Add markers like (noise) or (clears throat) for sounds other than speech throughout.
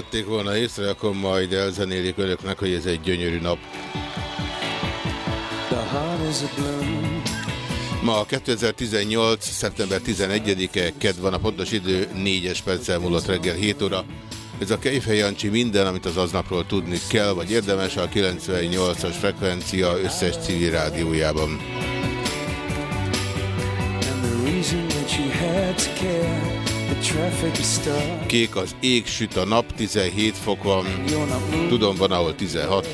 Vették volna észre, akkor majd elzenélik önöknek, hogy ez egy gyönyörű nap. Ma 2018. szeptember 11-e, kedd van a pontos idő, 4-es perccel múlott reggel 7 óra. Ez a Kejfej Jancsi minden, amit az aznapról tudni kell, vagy érdemes a 98-as frekvencia összes civil rádiójában. Kék az ég, süt a nap, 17 fok van. Tudom, van ahol 16.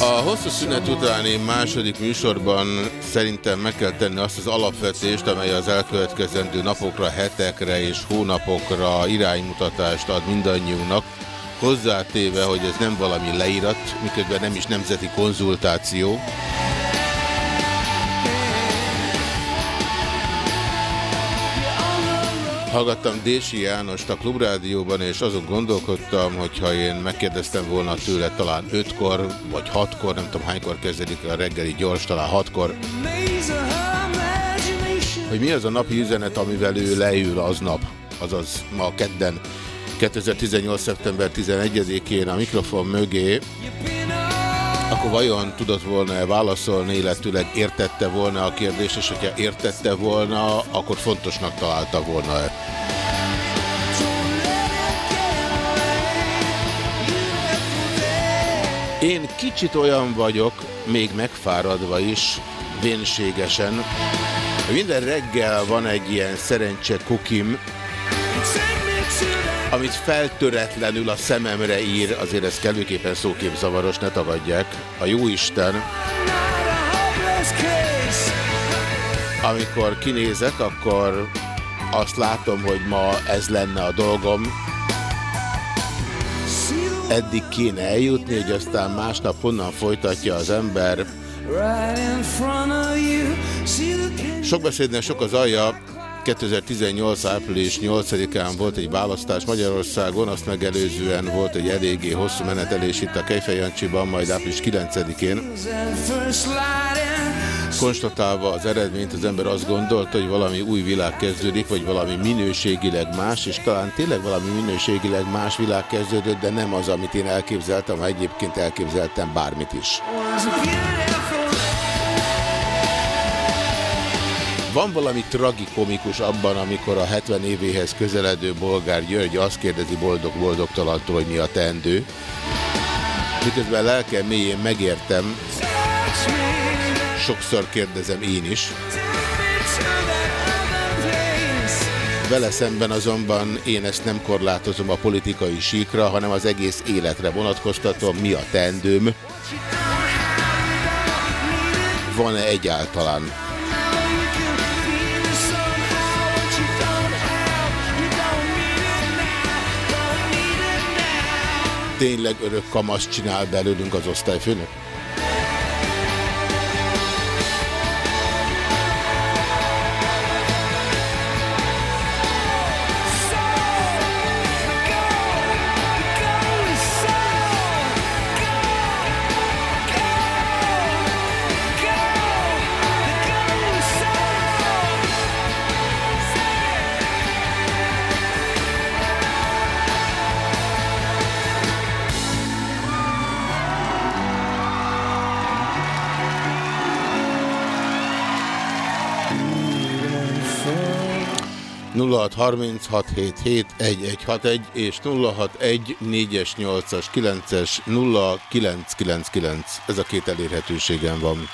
A hosszú szünet utáni második műsorban szerintem meg kell tenni azt az alapvetést, amely az elkövetkezendő napokra, hetekre és hónapokra iránymutatást ad mindannyiunknak, hozzátéve, hogy ez nem valami leírat, miközben nem is nemzeti konzultáció. Hallgattam Dési Jánost a Klubrádióban, és azon gondolkodtam, hogyha én megkérdeztem volna tőle talán ötkor, vagy hatkor, nem tudom hánykor kezdődik a reggeli gyors, talán hatkor, hogy mi az a napi üzenet, amivel ő leül aznap, azaz ma kedden, 2018. szeptember 11-én a mikrofon mögé, akkor vajon tudott volna-e válaszolni, illetőleg értette volna a kérdést, és hogyha értette volna, akkor fontosnak találta volna-e? Én kicsit olyan vagyok, még megfáradva is, vénségesen, minden reggel van egy ilyen szerencse kukim, amit feltöretlenül a szememre ír, azért ez kellőképpen szóképzavaros, ne tagadják, a Jóisten. Amikor kinézek, akkor azt látom, hogy ma ez lenne a dolgom. Eddig kéne eljutni, hogy aztán másnap honnan folytatja az ember. Sok beszédnek sok az alja, 2018. április 8-án volt egy választás Magyarországon, azt megelőzően volt egy eléggé hosszú menetelés itt a Kejfej Jancsiban, majd április 9-én. Konstatálva az eredményt, az ember azt gondolta, hogy valami új világ kezdődik, vagy valami minőségileg más, és talán tényleg valami minőségileg más világ kezdődött, de nem az, amit én elképzeltem, ha egyébként elképzeltem bármit is. Van valami tragikomikus abban, amikor a 70 évéhez közeledő bolgár György azt kérdezi boldog-boldogtalantól, hogy mi a teendő. Miközben lelkem mélyén megértem, sokszor kérdezem én is. Vele szemben azonban én ezt nem korlátozom a politikai síkra, hanem az egész életre vonatkoztatom, mi a teendőm. Van-e egyáltalán? Tényleg örök kamasz csinál belőlünk az osztályfőnök? 0636771161 és 061 4-es, 8-as, 9-es, 0999. Ez a két elérhetőségem van.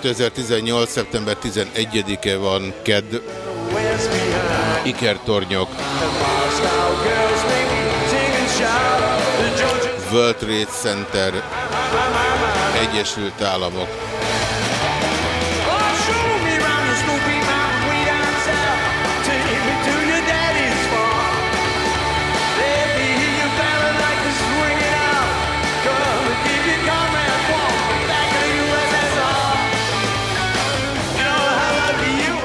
2018. szeptember 11-e van, KED, Ikertornyok, World Trade Center, Egyesült Államok.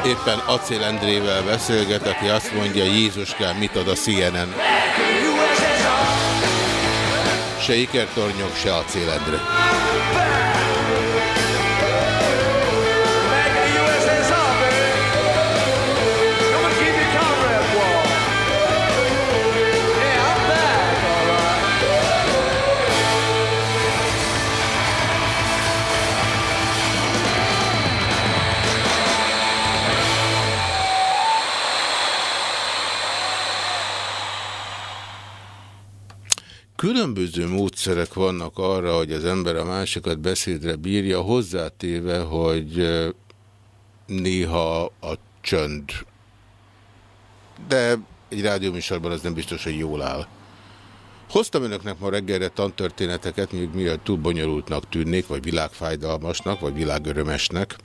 Éppen Acél Endrével beszélget, aki azt mondja, Jézuskám, mit ad a CNN? Se ikertornyok, se Acél Endre. Különböző módszerek vannak arra, hogy az ember a másikat beszédre bírja, hozzátéve, hogy néha a csönd. De egy rádióműsorban az nem biztos, hogy jól áll. Hoztam önöknek ma reggelre tantörténeteket, még mielőtt túl bonyolultnak tűnnék, vagy világfájdalmasnak, vagy világörömesnek.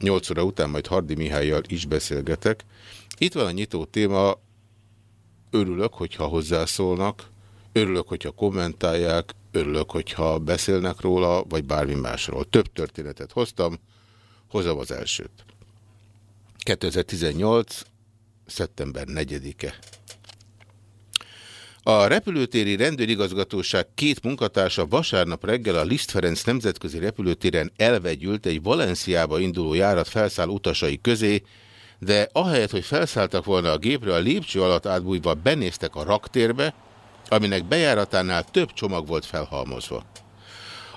8 óra után majd Hardi Mihályjal is beszélgetek. Itt van a nyitó téma, örülök, hogyha hozzászólnak, Örülök, hogyha kommentálják, örülök, hogyha beszélnek róla, vagy bármi másról. Több történetet hoztam, hozom az elsőt. 2018. szeptember 4-e. A repülőtéri rendőrigazgatóság két munkatársa vasárnap reggel a Liszt Ferenc nemzetközi repülőtéren elvegyült egy Valenciába induló járat felszáll utasai közé, de ahelyett, hogy felszálltak volna a gépre, a lépcső alatt átbújva benéztek a raktérbe, aminek bejáratánál több csomag volt felhalmozva.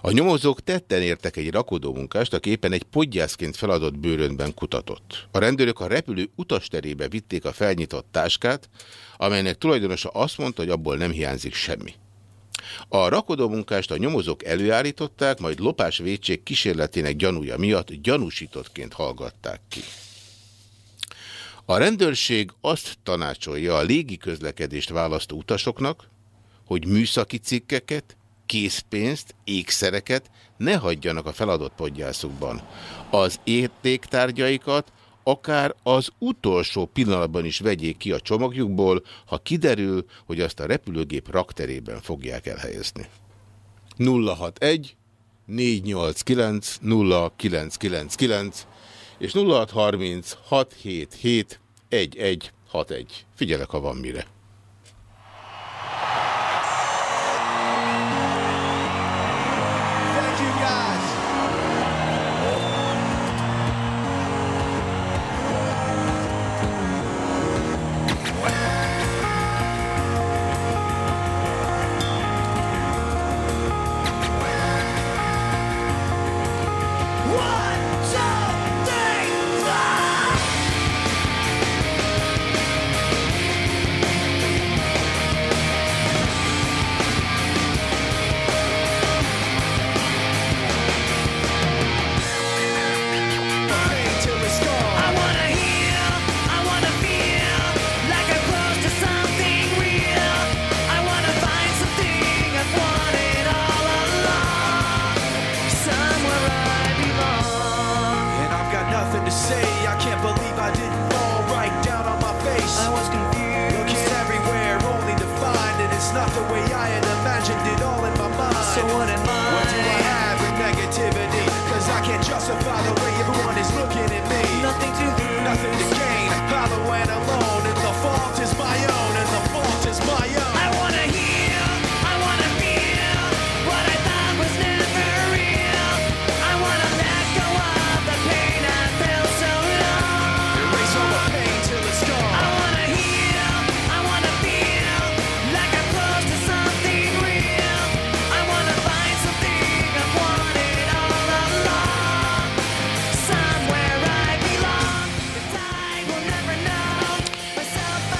A nyomozók tetten értek egy rakodómunkást, aki éppen egy podgyászként feladott bőrönben kutatott. A rendőrök a repülő utasterébe vitték a felnyitott táskát, amelynek tulajdonosa azt mondta, hogy abból nem hiányzik semmi. A rakodómunkást a nyomozók előállították, majd lopás kísérletének gyanúja miatt gyanúsítottként hallgatták ki. A rendőrség azt tanácsolja a légi közlekedést választó utasoknak, hogy műszaki cikkeket, készpénzt, ékszereket ne hagyjanak a feladott podgyászukban. Az értéktárgyaikat akár az utolsó pillanatban is vegyék ki a csomagjukból, ha kiderül, hogy azt a repülőgép rakterében fogják elhelyezni. 061 489 0999 és 0630 677 11 6-1. Figyelek, ha van mire.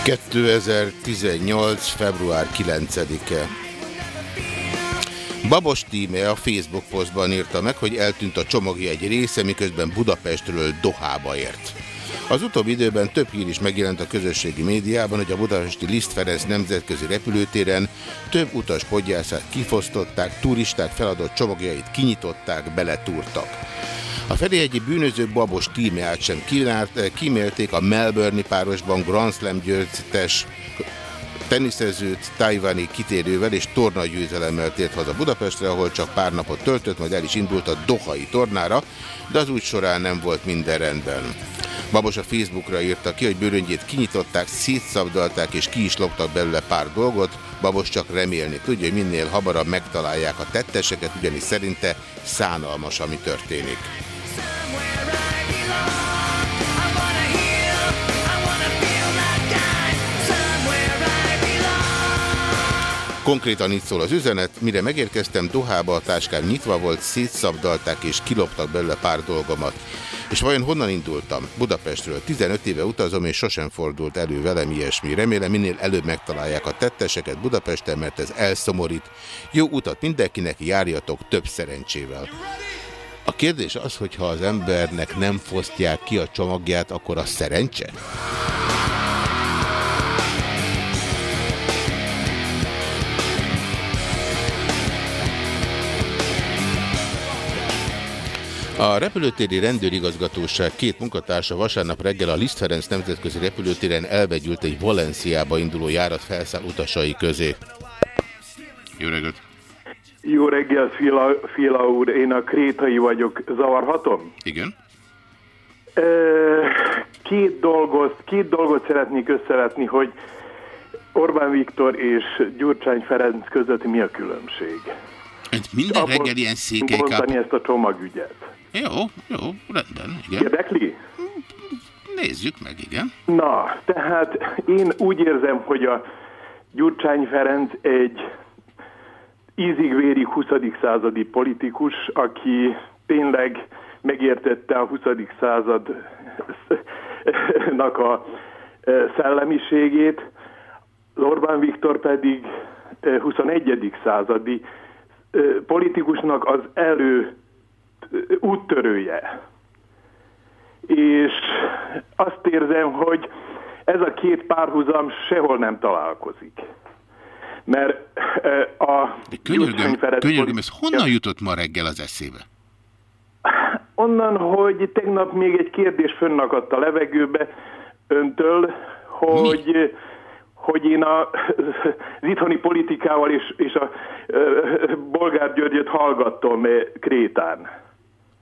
...2018. február 9-e. Babos Tíme a Facebook posztban írta meg, hogy eltűnt a csomagja egy része, miközben Budapestről Dohába ért. Az utóbbi időben több hír is megjelent a közösségi médiában, hogy a budapesti Liszt Ferenc nemzetközi repülőtéren több utas podgyászát kifosztották, turisták feladott csomagjait kinyitották, beletúrtak. A Ferihegyi bűnözők babos tímeát sem kímélték a Melbourne párosban Grand Slam győztes teniszezőt tajvani kitérővel és tornagyőzelemmel tért haza Budapestre, ahol csak pár napot töltött, majd el is indult a Dohai tornára, de az úgy során nem volt minden rendben. Babos a Facebookra írta ki, hogy bőröngyét kinyitották, szétszabdalták és ki is loptak belőle pár dolgot. Babos csak remélni tudja, hogy minél hamarabb megtalálják a tetteseket, ugyanis szerinte szánalmas, ami történik. Konkrétan itt szól az üzenet, mire megérkeztem Dohába, a táskám nyitva volt, szétszabdalták és kiloptak belőle pár dolgomat. És vajon honnan indultam? Budapestről. 15 éve utazom, és sosem fordult elő velem ilyesmi. Remélem minél előbb megtalálják a tetteseket Budapesten, mert ez elszomorít. Jó utat mindenkinek, járjatok több szerencsével. A kérdés az, hogy ha az embernek nem fosztják ki a csomagját, akkor a szerencse? A repülőtéri rendőrigazgatóság két munkatársa vasárnap reggel a Liszt Ferenc nemzetközi repülőtéren elvegyült egy Valenciába induló járat felszáll utasai közé. Jó reggelt! Jó reggelt, Fila, Fila úr, én a Krétai vagyok, zavarhatom? Igen. Két dolgot, két dolgot szeretnék összevetni, hogy Orbán Viktor és Gyurcsány Ferenc között mi a különbség. Itt minden reggel ilyen székelykáp... ezt a csomagügyet. Jó, jó, rendben, igen. Érdekli? Nézzük meg, igen. Na, tehát én úgy érzem, hogy a Gyurcsány Ferenc egy ízigvéri 20. századi politikus, aki tényleg megértette a 20. századnak a e, szellemiségét, Orbán Viktor pedig 21. E, századi e, politikusnak az elő úttörője. És azt érzem, hogy ez a két párhuzam sehol nem találkozik. Mert a... De könyörgöm, könyörgöm, ez honnan jutott ma reggel az eszébe? Onnan, hogy tegnap még egy kérdés fönnakadt a levegőbe öntől, hogy... Mi? hogy én a, (laughs) az itthoni politikával és, és a, a Bolgár Györgyöt hallgattam Krétán.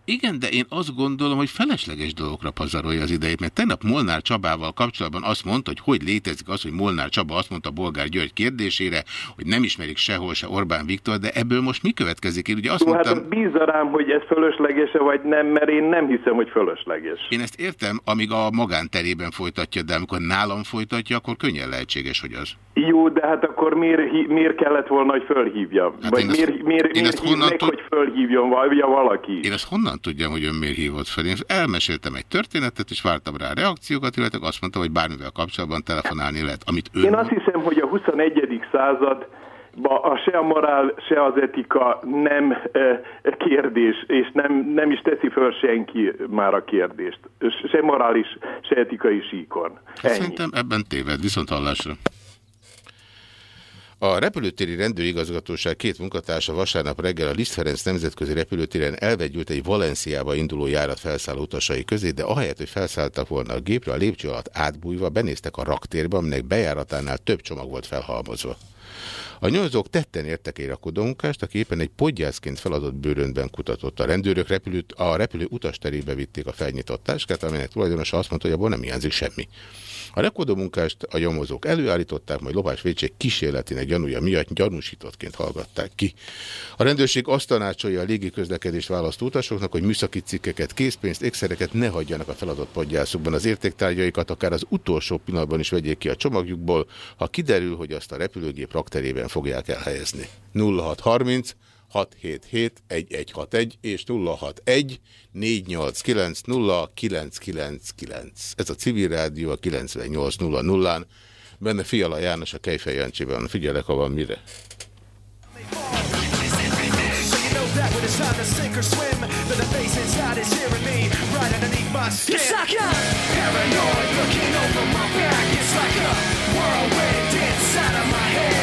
Igen, de én azt gondolom, hogy felesleges dolgokra pazarolja az idejét, mert tegnap Molnár Csabával kapcsolatban azt mondta, hogy hogy létezik az, hogy Molnár Csaba azt mondta Bolgár György kérdésére, hogy nem ismerik sehol se Orbán Viktor, de ebből most mi következik? Én ugye azt Jó, mondtam... hát bízza rám, hogy ez fölösleges-e vagy nem, mert én nem hiszem, hogy fölösleges. Én ezt értem, amíg a magánterében folytatja, de amikor nálam folytatja, akkor könnyen lehetséges, hogy az. Jó, de hát akkor miért, miért kellett volna, hogy fölhívjam? Hát Vagy miért, miért, miért ezt hív honnan hogy fölhívjon valaki? Én ezt honnan tudjam, hogy ön miért hívott fel? Én elmeséltem egy történetet, és vártam rá a reakciókat, illetve azt mondta, hogy bármivel kapcsolatban telefonálni lehet. Amit ön... Én azt hiszem, hogy a 21. század a se a morál, se az etika nem kérdés, és nem, nem is teszi föl senki már a kérdést. Se morális, se etikai síkon. Hát Ennyi. Szerintem ebben téved, viszont hallásra. A repülőtéri rendőrigazgatóság két munkatársa vasárnap reggel a Liszt Ferenc nemzetközi repülőtéren elvegyült egy Valenciába induló járat felszálló utasai közé, de ahelyett, hogy felszálltak volna a gépre, a lépcső alatt átbújva benéztek a raktérbe, aminek bejáratánál több csomag volt felhalmozva. A nyomozók tetten értek egy rakodómunkást, aki éppen egy podgyászként feladott bőröntben kutatott. A rendőrök repülőt, a repülő utasterébe vitték a felnyitott táskát, aminek tulajdonosa azt mondta, hogy abból nem hiányzik semmi. A rakodómunkást a nyomozók előállították, majd Lopás Vécség kísérletének gyanúja miatt gyanúsítottként hallgatták ki. A rendőrség azt tanácsolja a légiközlekedést választó utasoknak, hogy műszaki cikkeket, készpénzt, ékszereket ne hagyjanak a feladott podgyászukban. Az értéktárgyaikat akár az utolsó pillanatban is vegyék ki a csomagjukból, ha kiderül, hogy azt a repülőgép rakterében fogják elhelyezni. 0630 677 1161 és 061 489 0999. Ez a civil rádió a 98.00-án. Benne Fiala János a Kejfej Jancsében. Figyelek, ha van mire. It's a paranoid looking over my back. It's like a whirlwind inside of my head.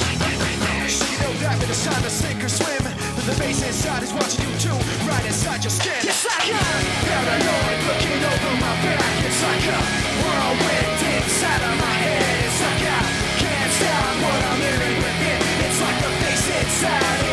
Know it's time to sink or swim, that the face inside is watching you too, right inside your skin. It's like a paranoid looking over my back. It's like a whirlwind inside of my head. It's like I can't stop what I'm hearing with it. It's like the face inside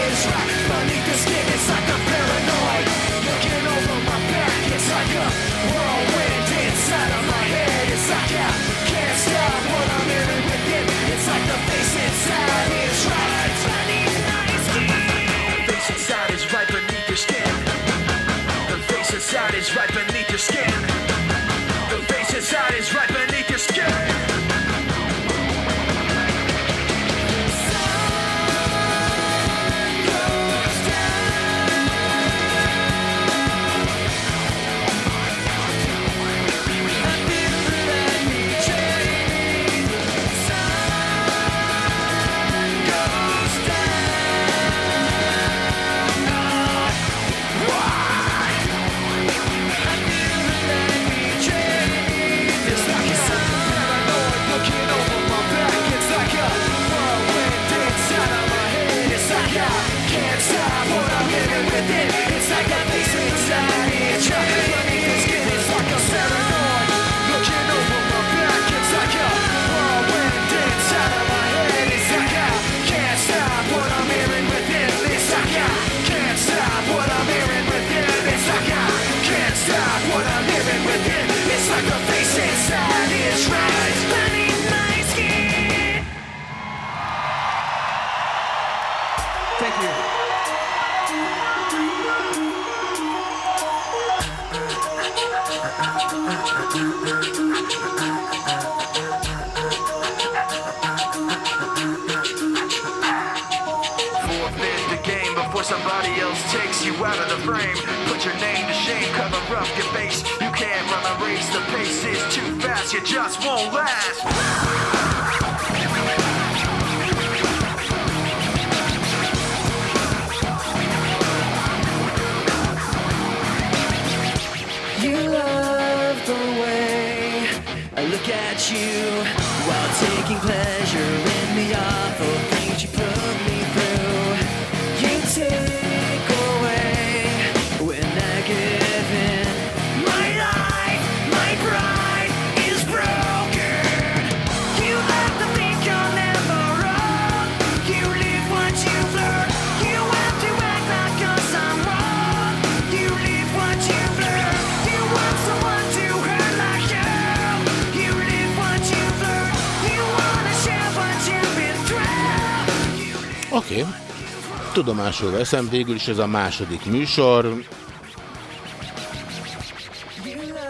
Tudomásul veszem, végül is ez a második műsor.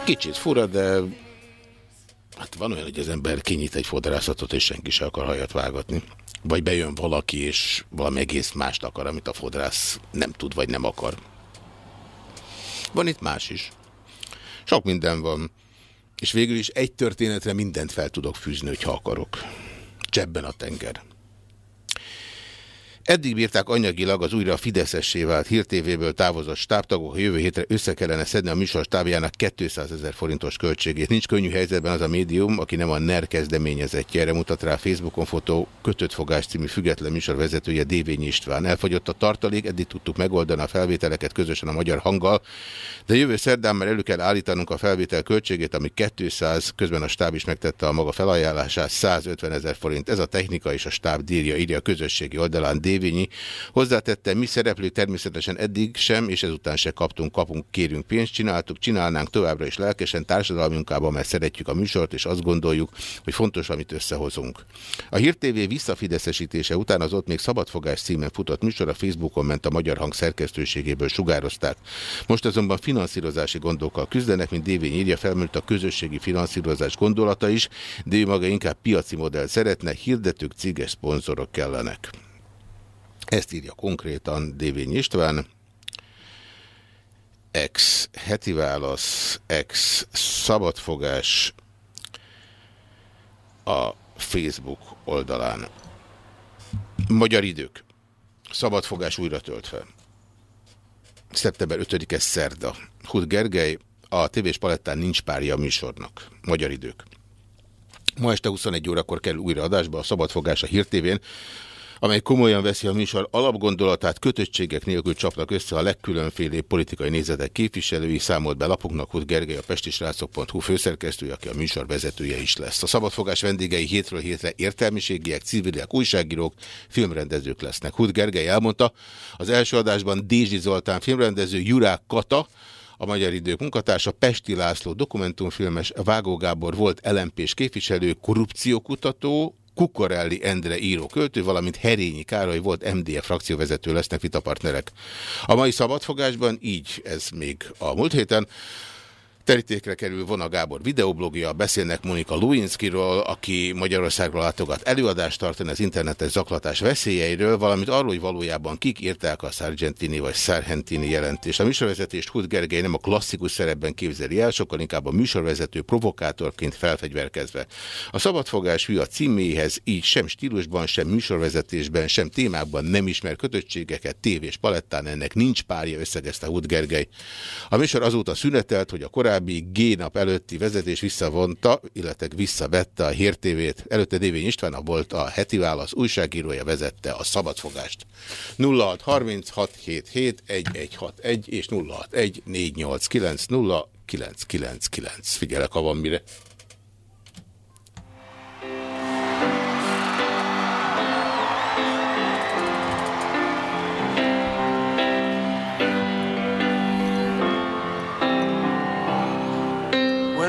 Kicsit fura, de hát van olyan, hogy az ember kinyit egy fodrászatot, és senki se akar hajat vágatni. Vagy bejön valaki, és valami egész mást akar, amit a fodrász nem tud, vagy nem akar. Van itt más is. Sok minden van. És végül is egy történetre mindent fel tudok fűzni, hogyha akarok. Csebben a tenger. Eddig bírták anyagilag az újra Fideszessé vált hírtévéből távozott stábtagok, a jövő hétre össze kellene szedni a műsor stábjának 200 ezer forintos költségét. Nincs könnyű helyzetben az a médium, aki nem a NER kezdeményezettje. Erre mutat rá a Facebookon fotó Kötött Fogás című független műsor vezetője Dévényi István. Elfogyott a tartalék, eddig tudtuk megoldani a felvételeket közösen a magyar hanggal, de jövő szerdán már elő kell állítanunk a felvétel költségét, ami 200, közben a stáb is megtette a maga felajánlását, 150 ezer forint. Ez a technika és a stáb dírja, írja a közösségi oldalán Dévényi. Hozzátette, mi szereplők természetesen eddig sem, és ezután se kaptunk, kapunk, kérünk pénzt, csináltuk, csinálnánk továbbra is lelkesen társadalmi munkában, mert szeretjük a műsort, és azt gondoljuk, hogy fontos, amit összehozunk. A Hír TV visszafideszesítése után az ott még Szabadfogás címen futott műsor a Facebookon ment a Magyar Hang szerkesztőségéből sugározták. Most azonban finanszírozási gondokkal küzdenek, mint Dévény írja, felmerült a közösségi finanszírozás gondolata is, de ő maga inkább piaci modell szeretne, hirdetők, céges szponzorok kellenek. Ezt írja konkrétan Dévény István. Ex heti válasz, ex szabadfogás a Facebook oldalán. Magyar idők. Szabadfogás újra tölt fel. Szeptember 5-e szerda. Hud Gergely, a tévés palettán nincs párja a műsornak. Magyar idők. Ma este 21 órakor kell újra adásba a Szabadfogás a hírtévén, amely komolyan veszi a műsor alapgondolatát, kötöttségek nélkül csapnak össze a legkülönfélébb politikai nézetek képviselői, számolt be lapoknak Hud Gergely, a pestisrácok.hu főszerkesztője, aki a műsor vezetője is lesz. A szabadfogás vendégei hétről hétre értelmiségiek, civilek, újságírók, filmrendezők lesznek. Hud Gergely elmondta, az első adásban Dézsi Zoltán filmrendező, Jurák Kata, a Magyar Idők munkatársa, Pesti László dokumentumfilmes, Vágó Gábor volt lmp képviselő, korrupciókutató, Kukorelli Endre író költő, valamint Herényi Károly volt MDF frakcióvezető lesznek vitapartnerek. A mai szabadfogásban így ez még a múlt héten. Terítékre kerül Vona Gábor videoblogja, beszélnek Monika Lewinskyról, aki Magyarországról látogat előadást tartani az internetes zaklatás veszélyeiről, valamint arról, hogy valójában kik írták a Sargentini vagy Sargentini jelentést. A műsorvezetést Hud Gergely nem a klasszikus szerepben képzeli el, sokkal inkább a műsorvezető provokátorként felfegyverkezve. A szabadfogás hű a címéhez, így sem stílusban, sem műsorvezetésben, sem témákban nem ismer kötöttségeket, tévés palettán ennek nincs párja, összegezte Hud Gergely. A műsor azóta szünetelt, hogy a korábbi G-nap előtti vezetés visszavonta, illetve visszavette a hírtévét. Előtte Dévény István volt a heti válasz újságírója, vezette a szabadfogást. 0636771161 és 0614890999. Figyelek, ha van mire.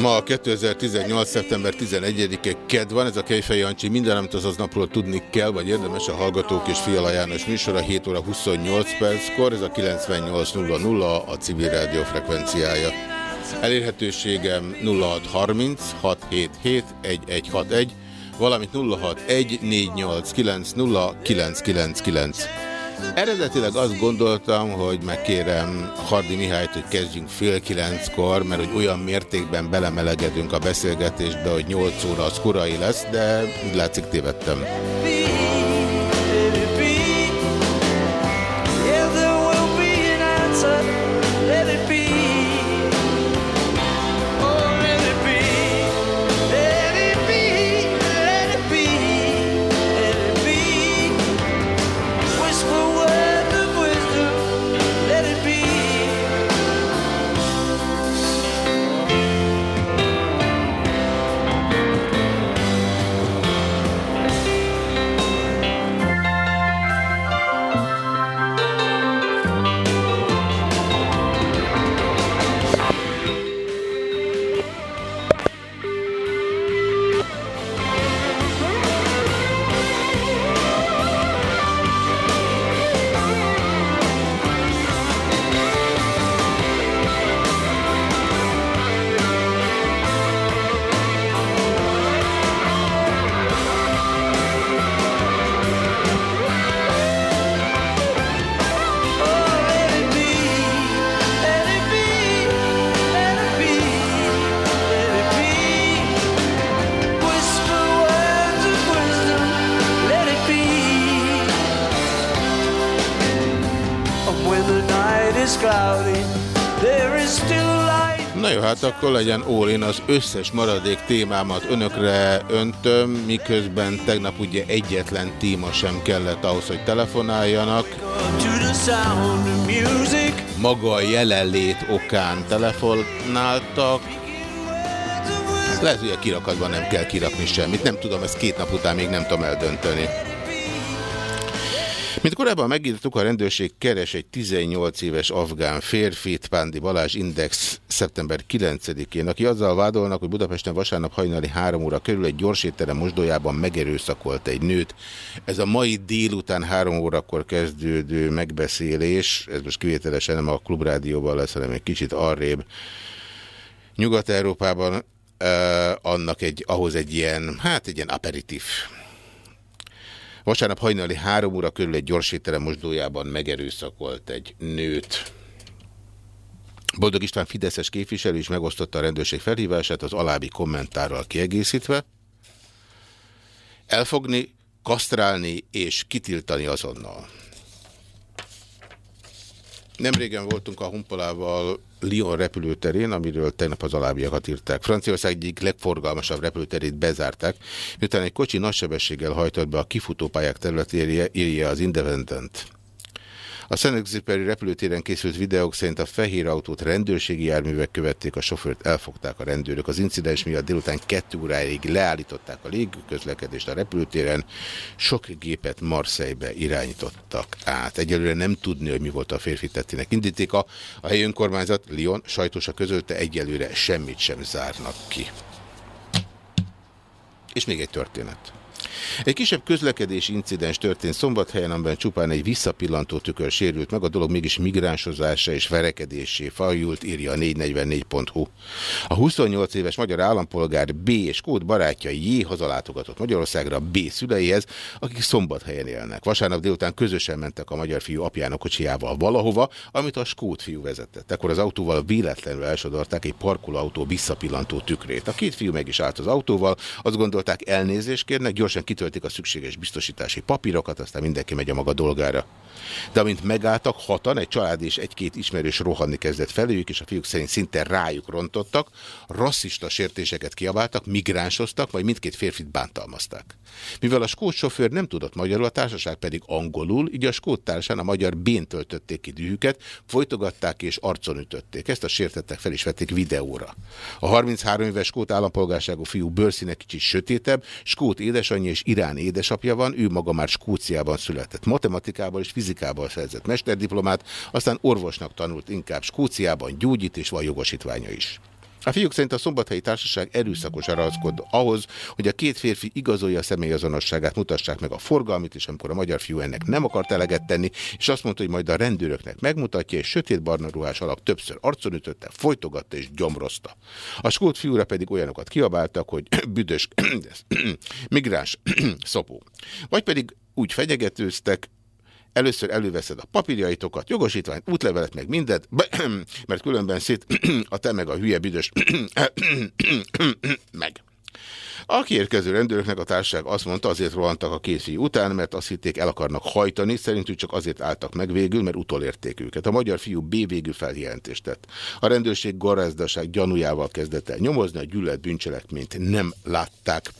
Ma 2018. szeptember 11-e KED van, ez a Kejfej Jancsi minden, amit az napról tudni kell, vagy érdemes a Hallgatók és Fiala János műsora 7 óra 28 perckor, ez a 98.00 a civil rádió frekvenciája. Elérhetőségem 0630 677 1161, valamint 0614890999. Eredetileg azt gondoltam, hogy megkérem Hardi Mihályt, hogy kezdjünk fél kilenckor, mert hogy olyan mértékben belemelegedünk a beszélgetésbe, hogy 8 óra az korai lesz, de úgy látszik tévedtem. Legyen all az összes maradék témámat önökre öntöm, miközben tegnap ugye egyetlen téma sem kellett ahhoz, hogy telefonáljanak. Maga a jelenlét okán telefonáltak. Lehet, hogy a kirakatban nem kell kirakni semmit. Nem tudom, ezt két nap után még nem tudom eldönteni. Mint korábban megírtuk, a rendőrség keres egy 18 éves afgán férfit, Pándi Balázs Index szeptember 9-én, aki azzal vádolnak, hogy Budapesten vasárnap hajnali 3 óra körül egy gyorsétterem mosdójában megerőszakolt egy nőt. Ez a mai délután 3 órakor kezdődő megbeszélés, ez most kivételesen nem a klubrádióban lesz, hanem egy kicsit arrébb, Nyugat-Európában eh, annak egy, ahhoz egy ilyen, hát egy ilyen aperitív Vasárnap hajnali három óra körül egy gyorsétterem mosdójában megerőszakolt egy nőt. Boldog István Fideszes képviselő is megosztotta a rendőrség felhívását az alábbi kommentárral kiegészítve. Elfogni, kasztrálni és kitiltani azonnal. Nemrégen voltunk a Humpolával Lyon repülőterén, amiről tegnap az alábbiakat írták. Franciaország egyik legforgalmasabb repülőterét bezárták, miután egy kocsi nagy sebességgel hajtott be a kifutópályák területére, írja az Independent. A Szent-Exupéry repülőtéren készült videók szerint a fehér autót rendőrségi járművek követték, a sofőrt elfogták a rendőrök. Az incidens miatt délután kettő óráig leállították a légközlekedést a repülőtéren, sok gépet Marseille-be irányítottak át. Egyelőre nem tudni, hogy mi volt a férfi tettének indítéka. A helyi önkormányzat Lyon sajtósa közölte egyelőre semmit sem zárnak ki. És még egy történet. Egy kisebb közlekedési incidens történt szombathelyen, amiben csupán egy visszapillantó tükör sérült meg, a dolog mégis migránsozása és verekedésé fajult, írja a 444.hu. A 28 éves magyar állampolgár B és kód barátja J hazalátogatott Magyarországra B szüleihez, akik szombathelyen élnek. Vasárnap délután közösen mentek a magyar fiú apjának kocsijával valahova, amit a skót fiú vezetett. Ekkor az autóval véletlenül elsodorták egy parkolóautó visszapillantó tükrét. A két fiú meg is állt az autóval, azt gondolták elnézést kérnek, gyorsan kitöltik a szükséges biztosítási papírokat, aztán mindenki megy a maga dolgára. De amint megálltak, hatan, egy család és egy-két ismerős rohanni kezdett felőjük, és a fiúk szerint szinte rájuk rontottak, rasszista sértéseket kiabáltak, migránsoztak, majd mindkét férfit bántalmazták. Mivel a skót sofőr nem tudott magyarul, a társaság pedig angolul, így a skót társán a magyar bén töltötték ki dühüket, folytogatták és arcon ütötték. Ezt a sértettek fel is vették videóra. A 33 éves skót állampolgárságú fiú bőrszíne kicsit sötétebb, skót édesanyja és irán édesapja van, ő maga már Skóciában született. Matematikával és fizikával szerzett mesterdiplomát, aztán orvosnak tanult inkább Skóciában, gyógyít és van jogosítványa is. A fiúk szerint a szombathelyi társaság erőszakosan ragaszkod ahhoz, hogy a két férfi igazolja a személyazonosságát, mutassák meg a forgalmit, és amikor a magyar fiú ennek nem akart eleget tenni, és azt mondta, hogy majd a rendőröknek megmutatja, és sötét barna ruhás alak többször arcon ütötte, folytogatta és gyomrozta. A skót fiúra pedig olyanokat kiabáltak, hogy (coughs) büdös, (coughs) migráns, (coughs) szopó. Vagy pedig úgy fenyegetőztek, Először előveszed a papírjaitokat, jogosítványt, útlevelet, meg mindent, (clears throat) mert különben szét (clears throat) a te meg a hülye büdös (clears throat) meg. A kiérkező rendőröknek a társaság azt mondta, azért rohantak a két után, mert azt hitték el akarnak hajtani, szerintük csak azért álltak meg végül, mert utolérték őket. A magyar fiú B végül feljelentést tett. A rendőrség garázdaság gyanújával kezdett el nyomozni, a gyűlölet bűncselekményt nem látták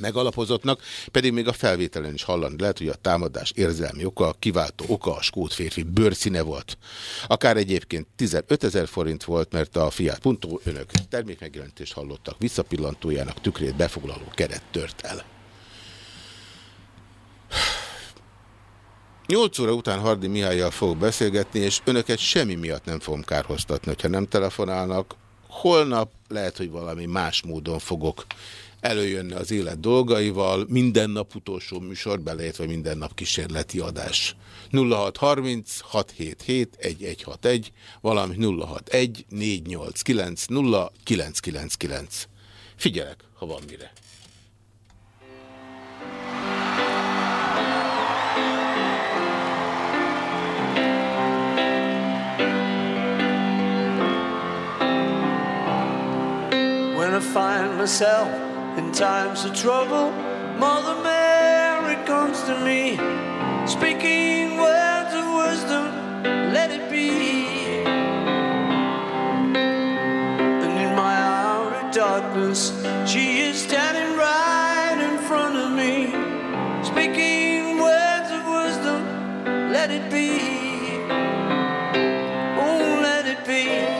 megalapozottnak, pedig még a felvételen is hallani lehet, hogy a támadás érzelmi oka, a kiváltó oka a skót férfi bőrszíne volt. Akár egyébként 15 ezer forint volt, mert a Fiat Punto önök termékmegjelentést hallottak, visszapillantójának tükrét befoglaló keret tört el. 8 óra után Hardi Mihályjal fogok beszélgetni, és önöket semmi miatt nem fogom kárhoztatni, hogyha nem telefonálnak. Holnap lehet, hogy valami más módon fogok előjönne az élet dolgaival, minden nap utolsó műsor, beleértve minden nap kísérleti adás. 0630 677 1161, valami 061 489 0999. Figyelek, ha van mire. When I find myself in times of trouble, Mother Mary comes to me, speaking words of wisdom, let it be. And in my hour of darkness, she is standing right in front of me, speaking words of wisdom, let it be. Oh, let it be.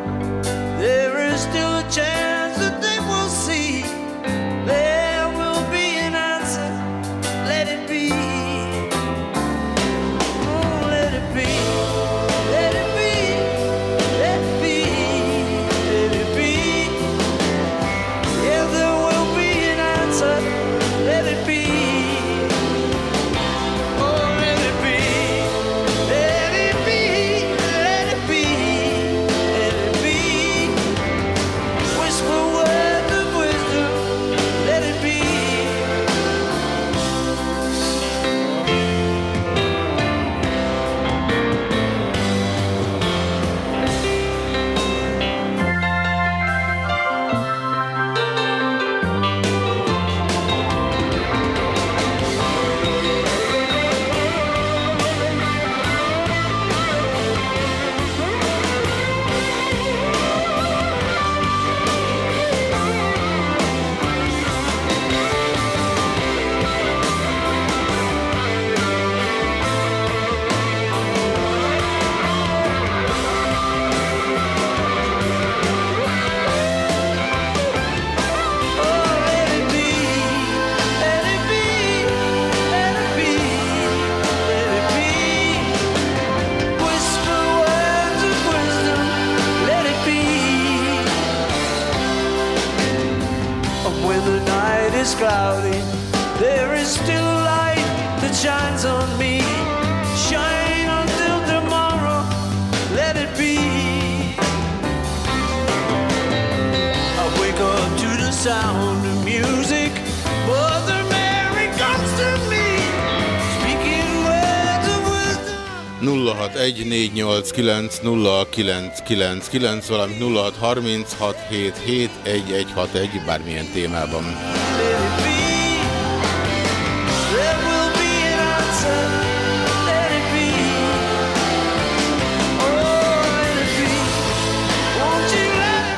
0999, valamint 0636771161 bármilyen témában.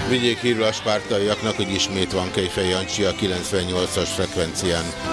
Vigyék hírül a spártaiaknak, hogy ismét van Kejfej Jancsi a 98-as frekvencián.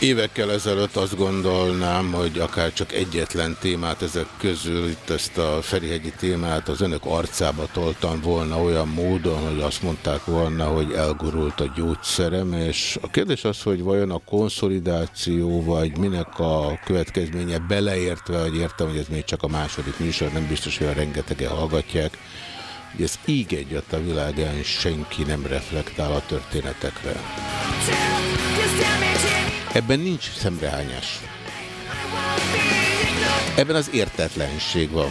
Évekkel ezelőtt azt gondolnám, hogy akár csak egyetlen témát ezek közül, itt ezt a Ferihegyi témát az önök arcába toltam volna olyan módon, hogy azt mondták volna, hogy elgurult a gyógyszerem, és a kérdés az, hogy vajon a konszolidáció, vagy minek a következménye beleértve, hogy értem, hogy ez még csak a második műsor, nem biztos, hogy a rengetegen hallgatják, hogy ez íg egyet a világán senki nem reflektál a történetekre. Ebben nincs szemrehányás. Ebben az értetlenség van.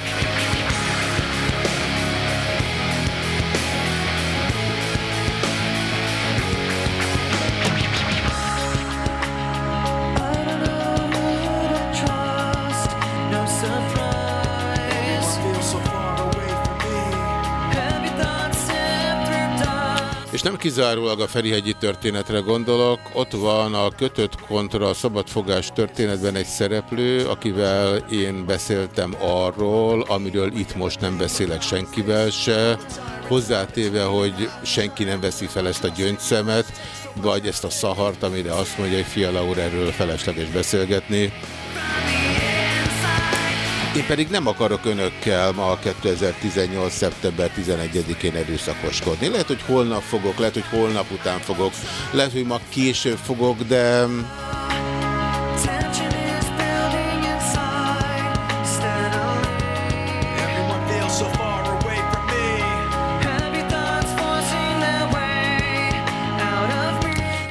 kizárólag a Ferihegyi történetre gondolok, ott van a kötött kontra a szabadfogás történetben egy szereplő, akivel én beszéltem arról, amiről itt most nem beszélek senkivel se, hozzátéve, hogy senki nem veszi fel ezt a gyöngyszemet, vagy ezt a szahart, amire azt mondja, hogy Fiala úr erről felesleges beszélgetni. Én pedig nem akarok önökkel ma 2018. szeptember 11-én erőszakoskodni. Lehet, hogy holnap fogok, lehet, hogy holnap után fogok, lehet, hogy ma később fogok, de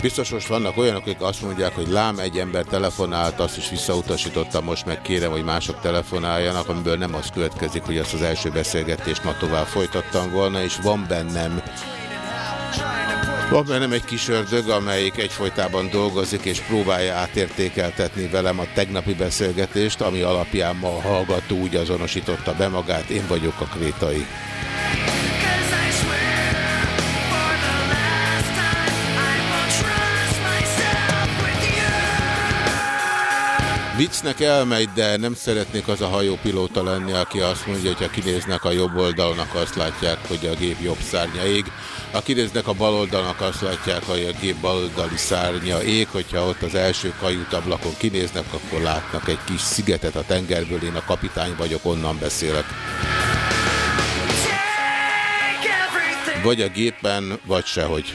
biztos most vannak olyanok, akik azt mondják, hogy lám egy ember telefonált, azt is visszautasítottam, most meg kérem, hogy mások telefonáljanak, amiből nem az következik, hogy azt az első beszélgetést ma tovább folytattam volna, és van bennem Van bennem egy kis ördög, amelyik egyfolytában dolgozik és próbálja átértékeltetni velem a tegnapi beszélgetést, ami alapján ma a hallgató úgy azonosította be magát, én vagyok a krétai. Viccnek elmegy, de nem szeretnék az a hajópilóta lenni, aki azt mondja, hogy ha kinéznek a jobb oldalnak, azt látják, hogy a gép jobb szárnya ég. Ha kinéznek a bal oldalnak, azt látják, hogy a gép baloldali szárnya ég. Hogyha ott az első kajutablakon kinéznek, akkor látnak egy kis szigetet a tengerből. Én a kapitány vagyok, onnan beszélek. Vagy a gépen, vagy sehogy.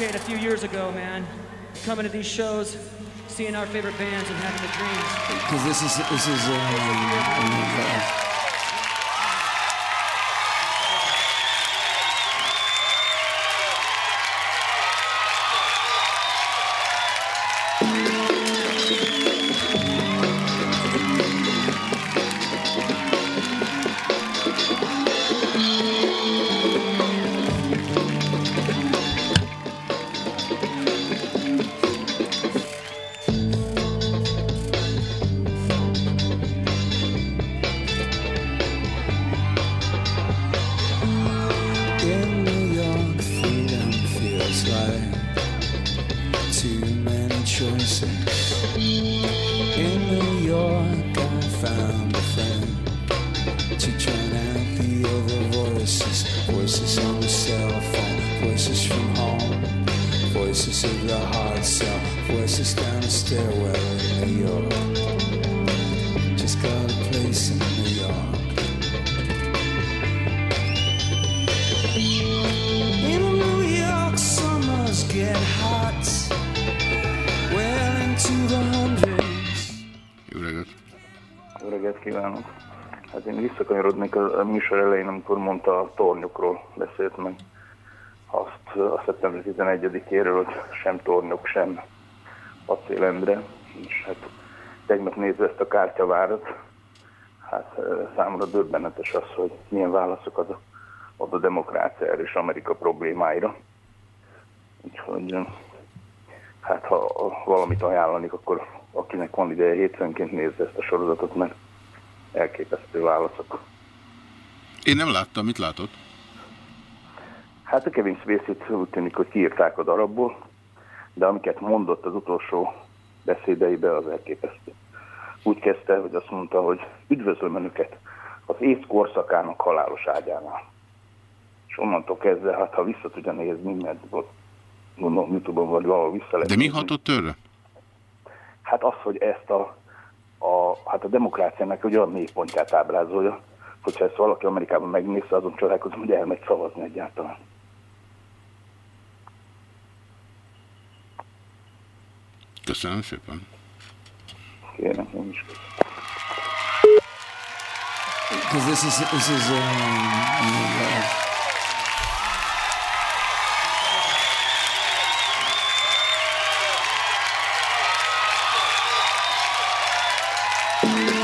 A few years ago, man. Coming to these shows, seeing our favorite bands and having the dreams. Because this is this is uh, a, műsor elején, amikor mondta a tornyokról, beszélt meg azt a szeptember 11-éről, hogy sem tornyok, sem acélendre. És hát tegnap nézve ezt a kártyavárat, hát számomra döbbenetes az, hogy milyen válaszokat ad- ad a demokrácia és Amerika problémáira. Úgyhogy hát ha valamit ajánlanék, akkor akinek van ideje hétfőnként nézze ezt a sorozatot, mert elképesztő válaszok. Én nem láttam, mit látott? Hát a Kevin Spacey-t úgy tűnik, hogy kiírták a darabból, de amiket mondott az utolsó beszédeibe, az elképesztő. Úgy kezdte, hogy azt mondta, hogy üdvözlöm Önöket az ész korszakának halálos ágyánál. És onnantól kezdve, hát ha vissza tudja nézni, mert ott gondolom Youtube-on vagy valahol vissza lehet De mi hatott törre? Hát az, hogy ezt a, a, hát a demokráciának egy olyan mélypontját ábrázolja, hogyha ezt valaki Amerikában megnézte, azon csodálkozom, hogy elmegy szavazni egyáltalán. Köszönöm szépen. Kérem, én is Because this is this is um, uh, Thank you.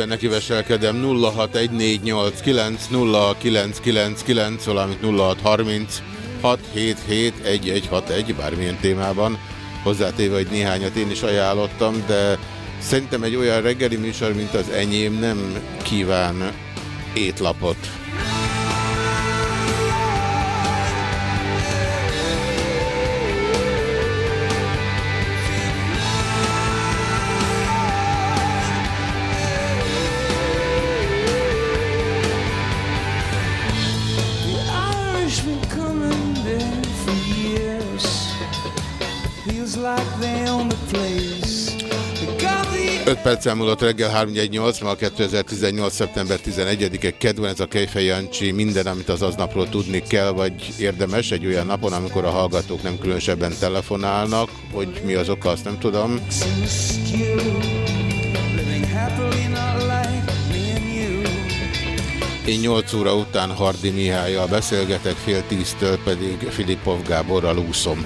jó, még egyszer nekiveselkedem 0614890999, valamint 0636771161 bármilyen témában. Hozzátéve, hogy néhányat én is ajánlottam, de szerintem egy olyan reggeli műsor, mint az enyém nem kíván étlapot. The 5 perccel múlott reggel 318, ma 2018. szeptember 11-e kedven ez a Kejfej Jancsi, minden, amit az aznapról tudni kell, vagy érdemes egy olyan napon, amikor a hallgatók nem különösebben telefonálnak, hogy mi az oka, azt nem tudom. Én 8 óra után Hardi Mihályjal beszélgetek, fél tíztől pedig Filipov Gáborral úszom.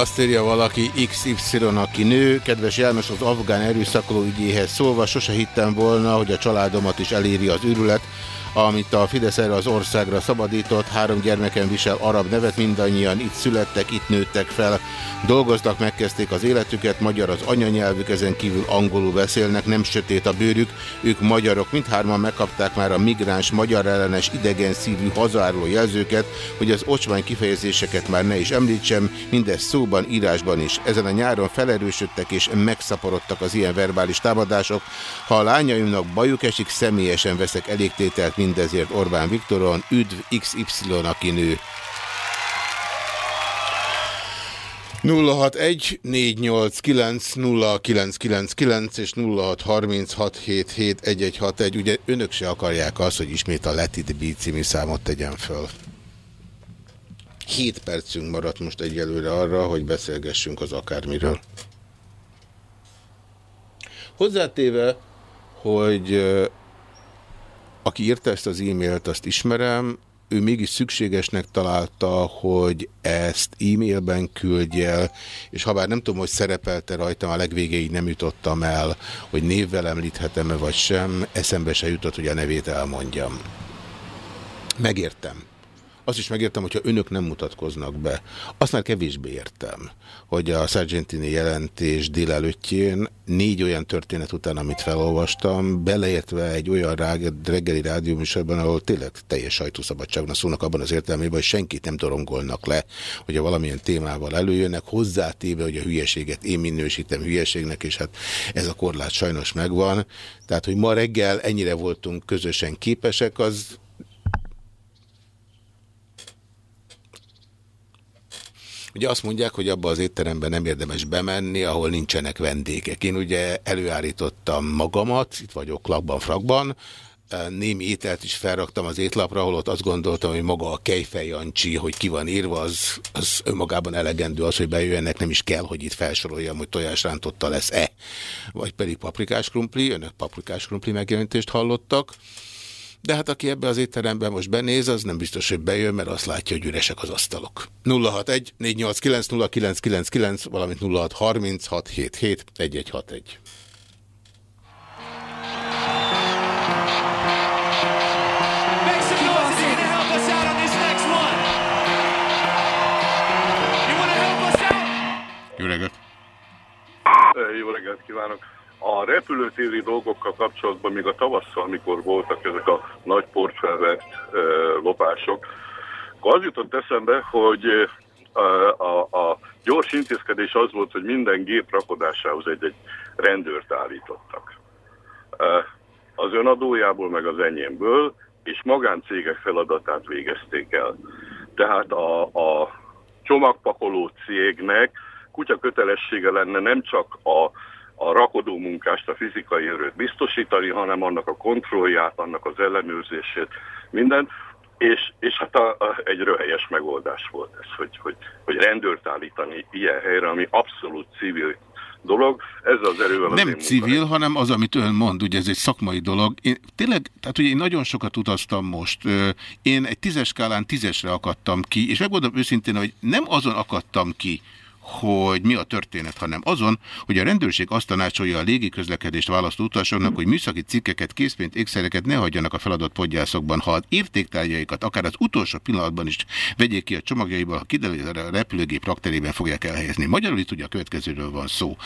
Azt írja valaki XY, aki nő, kedves János, az afgán erőszakoló ügyéhez szólva, sose hittem volna, hogy a családomat is eléri az űrület, amit a Fidesz erre az országra szabadított, három gyermeken visel arab nevet, mindannyian itt születtek, itt nőttek fel, dolgoztak, megkezdték az életüket, magyar az anyanyelvük, ezen kívül angolul beszélnek, nem sötét a bőrük, ők magyarok, mindhárman megkapták már a migráns, magyar ellenes, idegen szívű, hazáró jelzőket, hogy az ocsmány kifejezéseket már ne is említsem, mindez szóban, írásban is. Ezen a nyáron felerősödtek és megszaporodtak az ilyen verbális támadások. Ha a lányaimnak bajuk esik, személyesen veszek elégtételt mindezért Orbán Viktoron, üdv XY, aki nő. 061 489 0999 és 0636771161. Ugye önök se akarják azt, hogy ismét a Let It Be című számot tegyen föl. 7 percünk maradt most egyelőre arra, hogy beszélgessünk az akármiről. Hozzátéve, hogy aki írta ezt az e-mailt, azt ismerem, ő mégis szükségesnek találta, hogy ezt e-mailben küldje el, és ha bár nem tudom, hogy szerepelte rajtam, a legvégéig nem jutottam el, hogy névvel említhetem-e vagy sem, eszembe se jutott, hogy a nevét elmondjam. Megértem. Azt is megértem, hogyha önök nem mutatkoznak be. Azt már kevésbé értem, hogy a Sargentini jelentés délelőttjén négy olyan történet után, amit felolvastam, beleértve egy olyan rág, reggeli rádióműsorban, ahol tényleg teljes sajtószabadságnak szólnak abban az értelmében, hogy senkit nem dorongolnak le, hogyha valamilyen témával előjönnek, hozzátéve, hogy a hülyeséget én minősítem hülyeségnek, és hát ez a korlát sajnos megvan. Tehát, hogy ma reggel ennyire voltunk közösen képesek, az Ugye azt mondják, hogy abba az étteremben nem érdemes bemenni, ahol nincsenek vendégek. Én ugye előállítottam magamat, itt vagyok lakban, frakban, némi ételt is felraktam az étlapra, ahol ott azt gondoltam, hogy maga a Kejfej Jancsi, hogy ki van írva, az, az önmagában elegendő az, hogy bejöjjenek, nem is kell, hogy itt felsoroljam, hogy tojásrántotta lesz-e, vagy pedig paprikás krumpli, önök paprikás krumpli megjelentést hallottak. De hát aki ebbe az étterembe most benéz, az nem biztos, hogy bejön, mert azt látja, hogy üresek az asztalok. 061 489 0999, valamint 0636 77 1161. Make some noise if you're gonna help us out on this next one. You wanna help us out? Jó reggelt! Jó reggelt kívánok! A repülőtéri dolgokkal kapcsolatban még a tavasszal, amikor voltak ezek a nagy portfelvert lopások, akkor az jutott eszembe, hogy uh, a, a gyors intézkedés az volt, hogy minden gép rakodásához egy-egy rendőrt állítottak. Az önadójából, meg az enyémből, és magáncégek feladatát végezték el. Tehát a, a csomagpakoló cégnek kutya kötelessége lenne nem csak a, a rakodó munkást, a fizikai erőt biztosítani, hanem annak a kontrollját, annak az ellenőrzését, mindent. És, és hát a, a, egy röhelyes megoldás volt ez, hogy, hogy, hogy rendőrt állítani ilyen helyre, ami abszolút civil dolog. Ez az erővel az Nem én civil, hanem az, amit ön mond, ugye ez egy szakmai dolog. Én tényleg, tehát ugye én nagyon sokat utaztam most. Én egy tízes skálán tízesre akadtam ki, és megmondom őszintén, hogy nem azon akadtam ki, hogy mi a történet, hanem azon, hogy a rendőrség azt tanácsolja a légiközlekedést választó utasoknak, hogy műszaki cikkeket, készpént, ékszereket ne hagyjanak a feladott podgyászokban. Ha az értéktárgyaikat akár az utolsó pillanatban is vegyék ki a csomagjaiból, ha kiderül, a repülőgép rakterében fogják elhelyezni. Magyarul itt ugye a következőről van szó.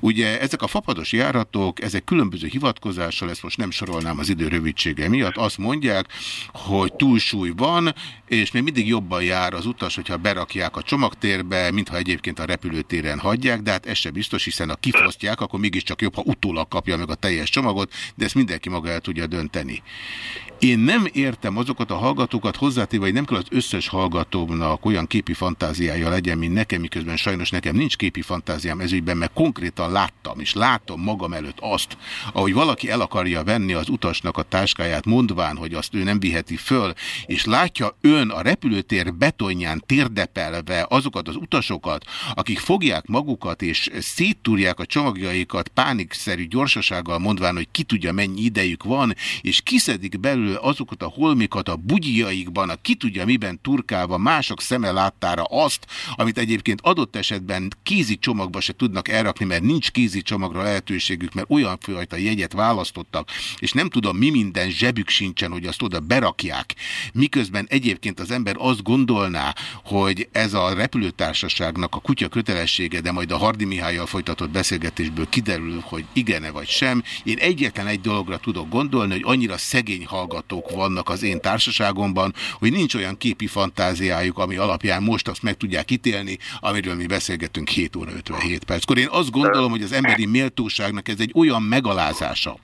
Ugye ezek a fapados járatok, ezek különböző hivatkozással, ezt most nem sorolnám az idő rövidsége miatt, azt mondják, hogy túlsúly van, és még mindig jobban jár az utas, hogyha berakják a csomagtérbe, mintha egyébként a repülőtéren hagyják, de hát ez se biztos, hiszen ha kifosztják, akkor mégiscsak jobb, ha utólag kapja meg a teljes csomagot, de ezt mindenki maga el tudja dönteni. Én nem értem azokat a hallgatókat hozzátéve, hogy nem kell az összes hallgatómnak olyan képi fantáziája legyen, mint nekem, miközben sajnos nekem nincs képi fantáziám ezügyben, mert konkrétan láttam, és látom magam előtt azt, ahogy valaki el akarja venni az utasnak a táskáját, mondván, hogy azt ő nem viheti föl, és látja ön a repülőtér betonján térdepelve azokat az utasokat, akik fogják magukat és széttúrják a csomagjaikat pánikszerű gyorsasággal mondván, hogy ki tudja mennyi idejük van, és kiszedik belőle azokat a holmikat a bugyjaikban, a ki tudja miben turkálva mások szeme láttára azt, amit egyébként adott esetben kézi csomagba se tudnak elrakni, mert nincs kézi csomagra lehetőségük, mert olyan fajta jegyet választottak, és nem tudom, mi minden zsebük sincsen, hogy azt oda berakják. Miközben egyébként az ember azt gondolná, hogy ez a repülőtársaságnak a kutya kötelessége, de majd a Hardi Mihályjal folytatott beszélgetésből kiderül, hogy igen-e vagy sem. Én egyetlen egy dologra tudok gondolni, hogy annyira szegény hallgatók vannak az én társaságomban, hogy nincs olyan képi fantáziájuk, ami alapján most azt meg tudják ítélni, amiről mi beszélgetünk 7 óra 57 perckor. Én azt gondolom, hogy az emberi méltóságnak ez egy olyan megalázása,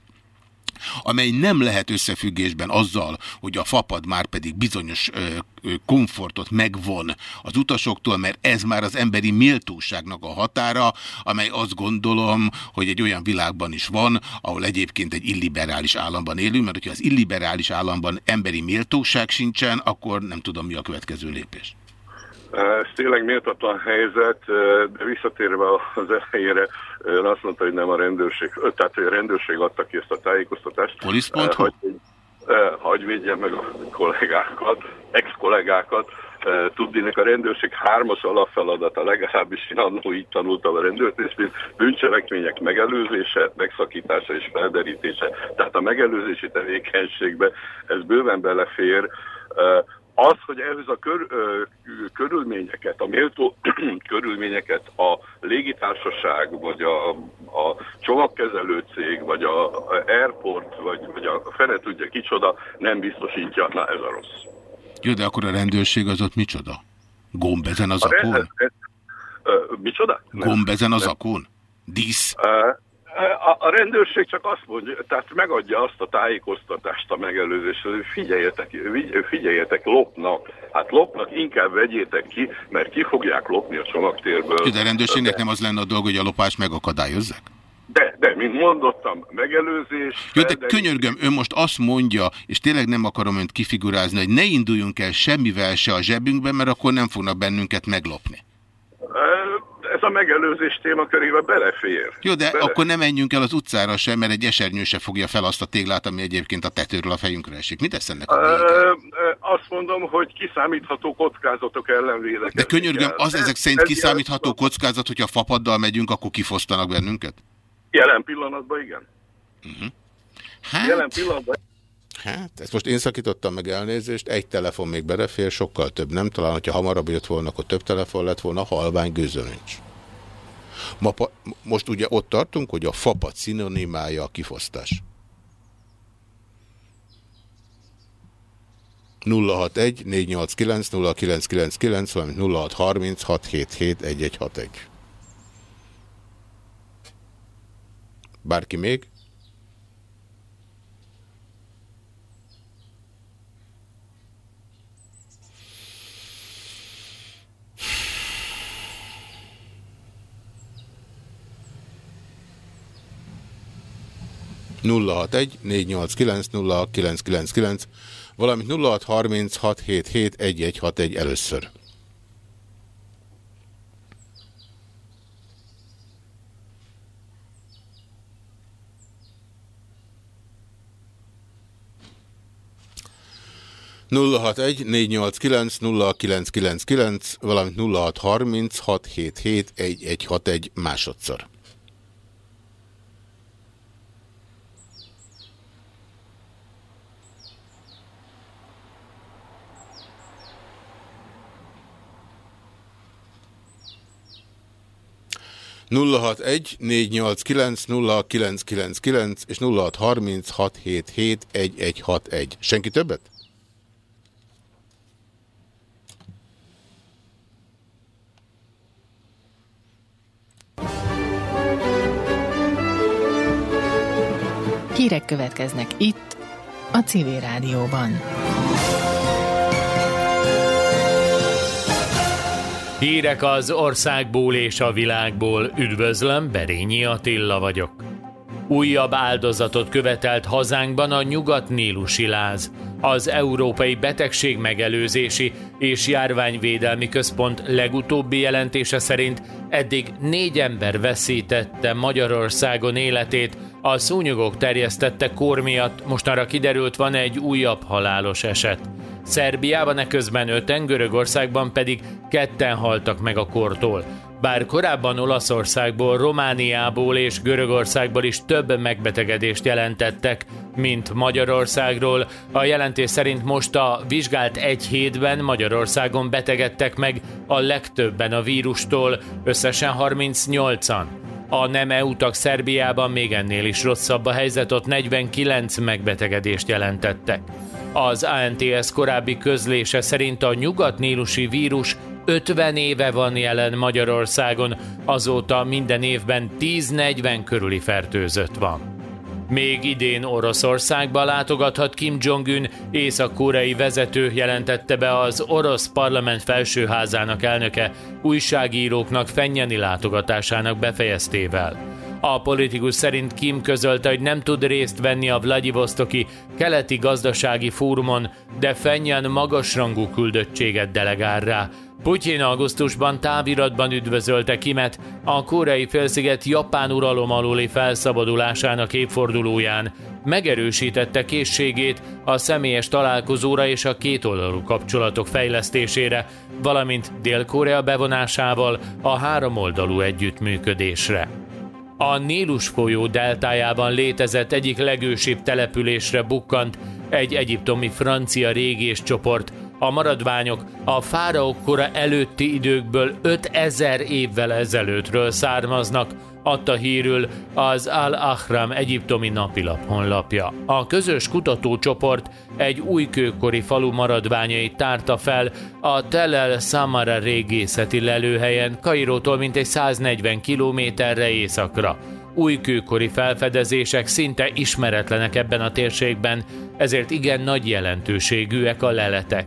amely nem lehet összefüggésben azzal, hogy a fapad már pedig bizonyos ö, ö, komfortot megvon az utasoktól, mert ez már az emberi méltóságnak a határa, amely azt gondolom, hogy egy olyan világban is van, ahol egyébként egy illiberális államban élünk, mert hogyha az illiberális államban emberi méltóság sincsen, akkor nem tudom mi a következő lépés. Ez tényleg méltatlan helyzet, de visszatérve az elejére, ön azt mondta, hogy nem a rendőrség, tehát hogy a rendőrség adta ki ezt a tájékoztatást. Polisz.hu? Hogy, hogy védjem meg a kollégákat, ex-kollégákat. Tudnének a rendőrség hármas alapfeladata, legalábbis én annól így tanultam a rendőrtésben, bűncselekmények megelőzése, megszakítása és felderítése. Tehát a megelőzési tevékenységbe ez bőven belefér az, hogy ehhez a kör, ö, körülményeket, a méltó (clears throat) körülményeket a légitársaság, vagy a, a csomagkezelő cég, vagy a, a airport, vagy, vagy a fene tudja kicsoda, nem biztosítja, na ez a rossz. Jó, de akkor a rendőrség az ott micsoda? Gomb ezen az A akón? rend- ez- ö, Micsoda? Gomb ezen az akón? Dísz? Ö, A, a rendőrség csak azt mondja, tehát megadja azt a tájékoztatást a megelőzésről, hogy figyeljetek, figyeljetek, lopnak. Hát lopnak, inkább vegyétek ki, mert ki fogják lopni a csomagtérből. De a rendőrségnek nem az lenne a dolga, hogy a lopást megakadályozzák? De, de, mint mondottam, megelőzés... Jó, de felderít- könyörgöm, ön most azt mondja, és tényleg nem akarom önt kifigurázni, hogy ne induljunk el semmivel se a zsebünkbe, mert akkor nem fognak bennünket meglopni. Ez a megelőzés témakörébe belefér. Jó, de Bele- akkor nem menjünk el az utcára sem, mert egy esernyő se fogja fel azt a téglát, ami egyébként a tetőről a fejünkre esik. Mit tesz ennek a Ö, Azt mondom, hogy kiszámítható kockázatok ellen De könyörgöm, az Ez- ezek szerint ez kiszámítható kockázat, hogyha fapaddal megyünk, akkor kifosztanak bennünket? Jelen pillanatban igen. Hát, Jelen pillanatban hát, ezt most én szakítottam meg elnézést, egy telefon még belefér, sokkal több nem. Talán, hogyha hamarabb jött volna, akkor több telefon lett volna, halvány gőzön nincs. Ma, most ugye ott tartunk, hogy a fapat szinonimája a kifosztás. 061 489 0999 valamint 0630 677 1161. Bárki még? 061 061 489 0999, valamint 0636771161 először. nulla hat egy négy nyolc kilenc nulla kilenc kilenc kilenc valamint nulla hat harminc hat hét hét egy egy hat egy másodszor. 061 489 0999 és 0636771161. Senki többet? Hírek következnek itt, a Civil Rádióban. Hírek az országból és a világból. Üdvözlöm, Berényi Attila vagyok. Újabb áldozatot követelt hazánkban a nyugat-nílusi láz. Az Európai Betegség Megelőzési és Járványvédelmi Központ legutóbbi jelentése szerint eddig négy ember veszítette Magyarországon életét, a szúnyogok terjesztette kór miatt mostanra kiderült van egy újabb halálos eset. Szerbiában eközben öten, Görögországban pedig ketten haltak meg a kortól. Bár korábban Olaszországból, Romániából és Görögországból is több megbetegedést jelentettek, mint Magyarországról, a jelentés szerint most a vizsgált egy hétben Magyarországon betegedtek meg a legtöbben a vírustól, összesen 38-an. A nem EU tag Szerbiában még ennél is rosszabb a helyzet, ott 49 megbetegedést jelentettek. Az ANTS korábbi közlése szerint a nyugat-nílusi vírus 50 éve van jelen Magyarországon, azóta minden évben 10-40 körüli fertőzött van. Még idén Oroszországba látogathat Kim Jong-un, észak-koreai vezető jelentette be az orosz parlament felsőházának elnöke újságíróknak fennyeni látogatásának befejeztével. A politikus szerint Kim közölte, hogy nem tud részt venni a Vladivostoki keleti gazdasági fórumon, de Fenyan magasrangú küldöttséget delegál rá. Putyin augusztusban táviratban üdvözölte Kimet a koreai félsziget japán uralom aluli felszabadulásának évfordulóján. Megerősítette készségét a személyes találkozóra és a kétoldalú kapcsolatok fejlesztésére, valamint Dél-Korea bevonásával a háromoldalú együttműködésre. A Nílus folyó deltájában létezett egyik legősibb településre bukkant egy egyiptomi francia régés csoport. A maradványok a fáraók kora előtti időkből 5000 évvel ezelőttről származnak, adta hírül az Al-Ahram egyiptomi napilap honlapja. A közös kutatócsoport egy újkőkori falu maradványait tárta fel a Tel El Samara régészeti lelőhelyen Kairótól mintegy 140 kilométerre északra. Újkőkori felfedezések szinte ismeretlenek ebben a térségben, ezért igen nagy jelentőségűek a leletek.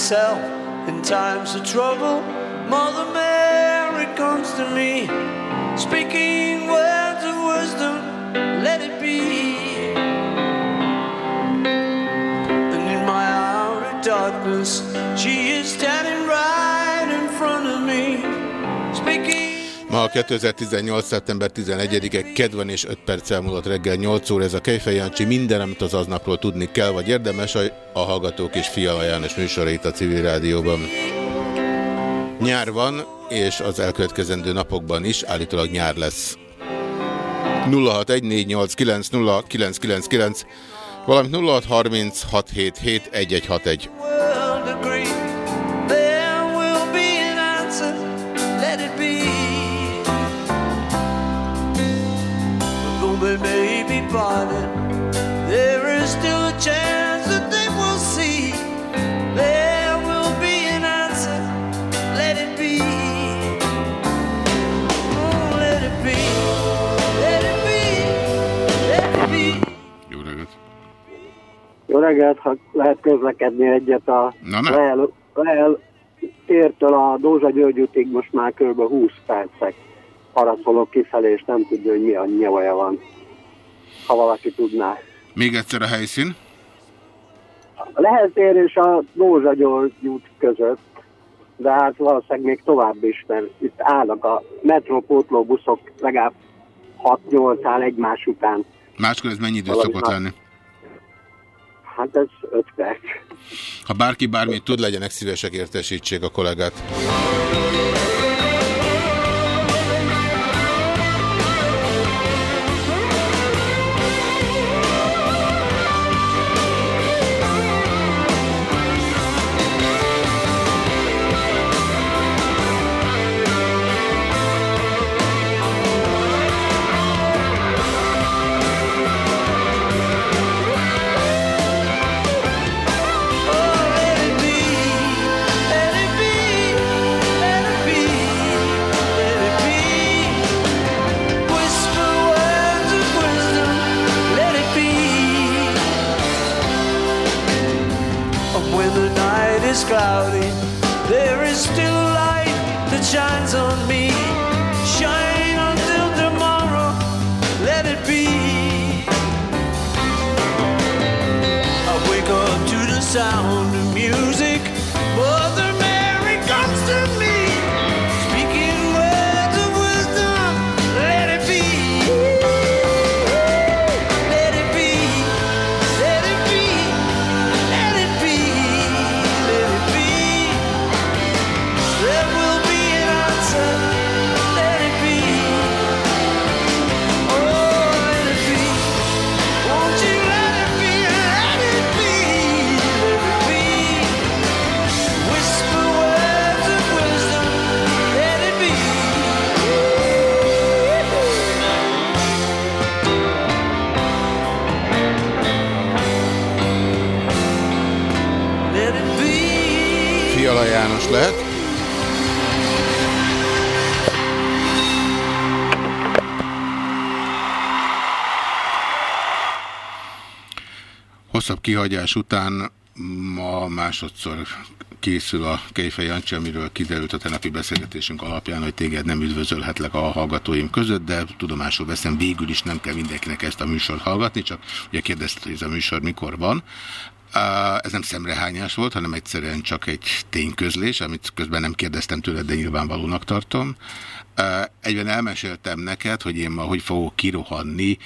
Myself in times of trouble, Mother Mary comes to me, speaking words Ma 2018. szeptember 11-e, kedven és 5 perc elmúlott reggel 8 óra. Ez a Kejfej Jancsi minden, amit az aznapról tudni kell, vagy érdemes a, a Hallgatók és Fiala János műsorait a civil rádióban. Nyár van, és az elkövetkezendő napokban is állítólag nyár lesz. 0614890999 valamint 0636771161. Jó reggelt, ha lehet közlekedni egyet a Na, ne. Leel, Leel tértől a Dózsa György útig most már kb. 20 percek haraszolok kifelé, és nem tudja, hogy mi a nyavaja van. Ha valaki tudná. Még egyszer a helyszín. A Leel tér és a Dózsa György út között, de hát valószínűleg még tovább is, mert itt állnak a metrópótló buszok legalább 6-8 áll egymás után. Máskor ez mennyi idő Valami szokott lenni? Hát ez 5 perc. Ha bárki bármit tud, legyenek szívesek értesítsék a kollégát. Hosszabb kihagyás után ma másodszor készül a Kejfej Jancsi, amiről kiderült a tenapi beszélgetésünk alapján, hogy téged nem üdvözölhetlek a hallgatóim között, de tudomásul veszem, végül is nem kell mindenkinek ezt a műsort hallgatni, csak ugye kérdezted, hogy ez a műsor mikor van. Ez nem szemrehányás volt, hanem egyszerűen csak egy tényközlés, amit közben nem kérdeztem tőled, de nyilvánvalónak tartom. Egyben elmeséltem neked, hogy én ma hogy fogok kirohanni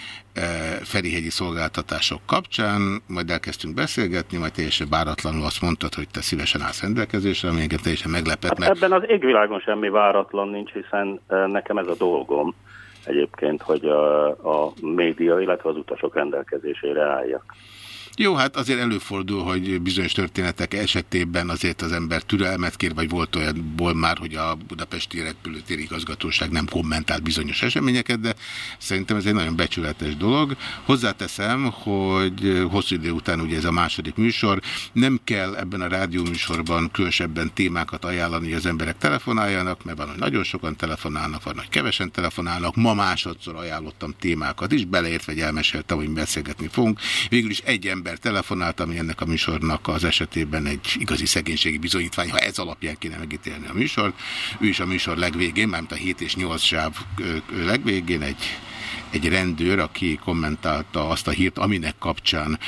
Ferihegyi szolgáltatások kapcsán, majd elkezdtünk beszélgetni, majd teljesen váratlanul azt mondtad, hogy te szívesen állsz rendelkezésre, ami engem teljesen meglepett. Hát mert... Ebben az égvilágon semmi váratlan nincs, hiszen nekem ez a dolgom egyébként, hogy a, a média, illetve az utasok rendelkezésére álljak. Jó, hát azért előfordul, hogy bizonyos történetek esetében azért az ember türelmet kér, vagy volt olyanból már, hogy a budapesti repülőtéri igazgatóság nem kommentált bizonyos eseményeket, de szerintem ez egy nagyon becsületes dolog. Hozzáteszem, hogy hosszú idő után ugye ez a második műsor, nem kell ebben a rádióműsorban különösebben témákat ajánlani, hogy az emberek telefonáljanak, mert van, hogy nagyon sokan telefonálnak, van, hogy kevesen telefonálnak. Ma másodszor ajánlottam témákat is, beleértve, hogy elmeséltem, hogy beszélgetni fogunk. Végül is egy ember ember telefonált, ami ennek a műsornak az esetében egy igazi szegénységi bizonyítvány, ha ez alapján kéne megítélni a műsort. Ő is a műsor legvégén, mármint a 7 és 8 sáv legvégén egy egy rendőr, aki kommentálta azt a hírt, aminek kapcsán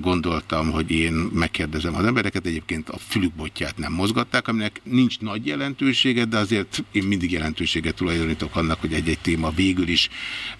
gondoltam, hogy én megkérdezem az embereket. Egyébként a fülükbotját nem mozgatták, aminek nincs nagy jelentősége, de azért én mindig jelentőséget tulajdonítok annak, hogy egy-egy téma végül is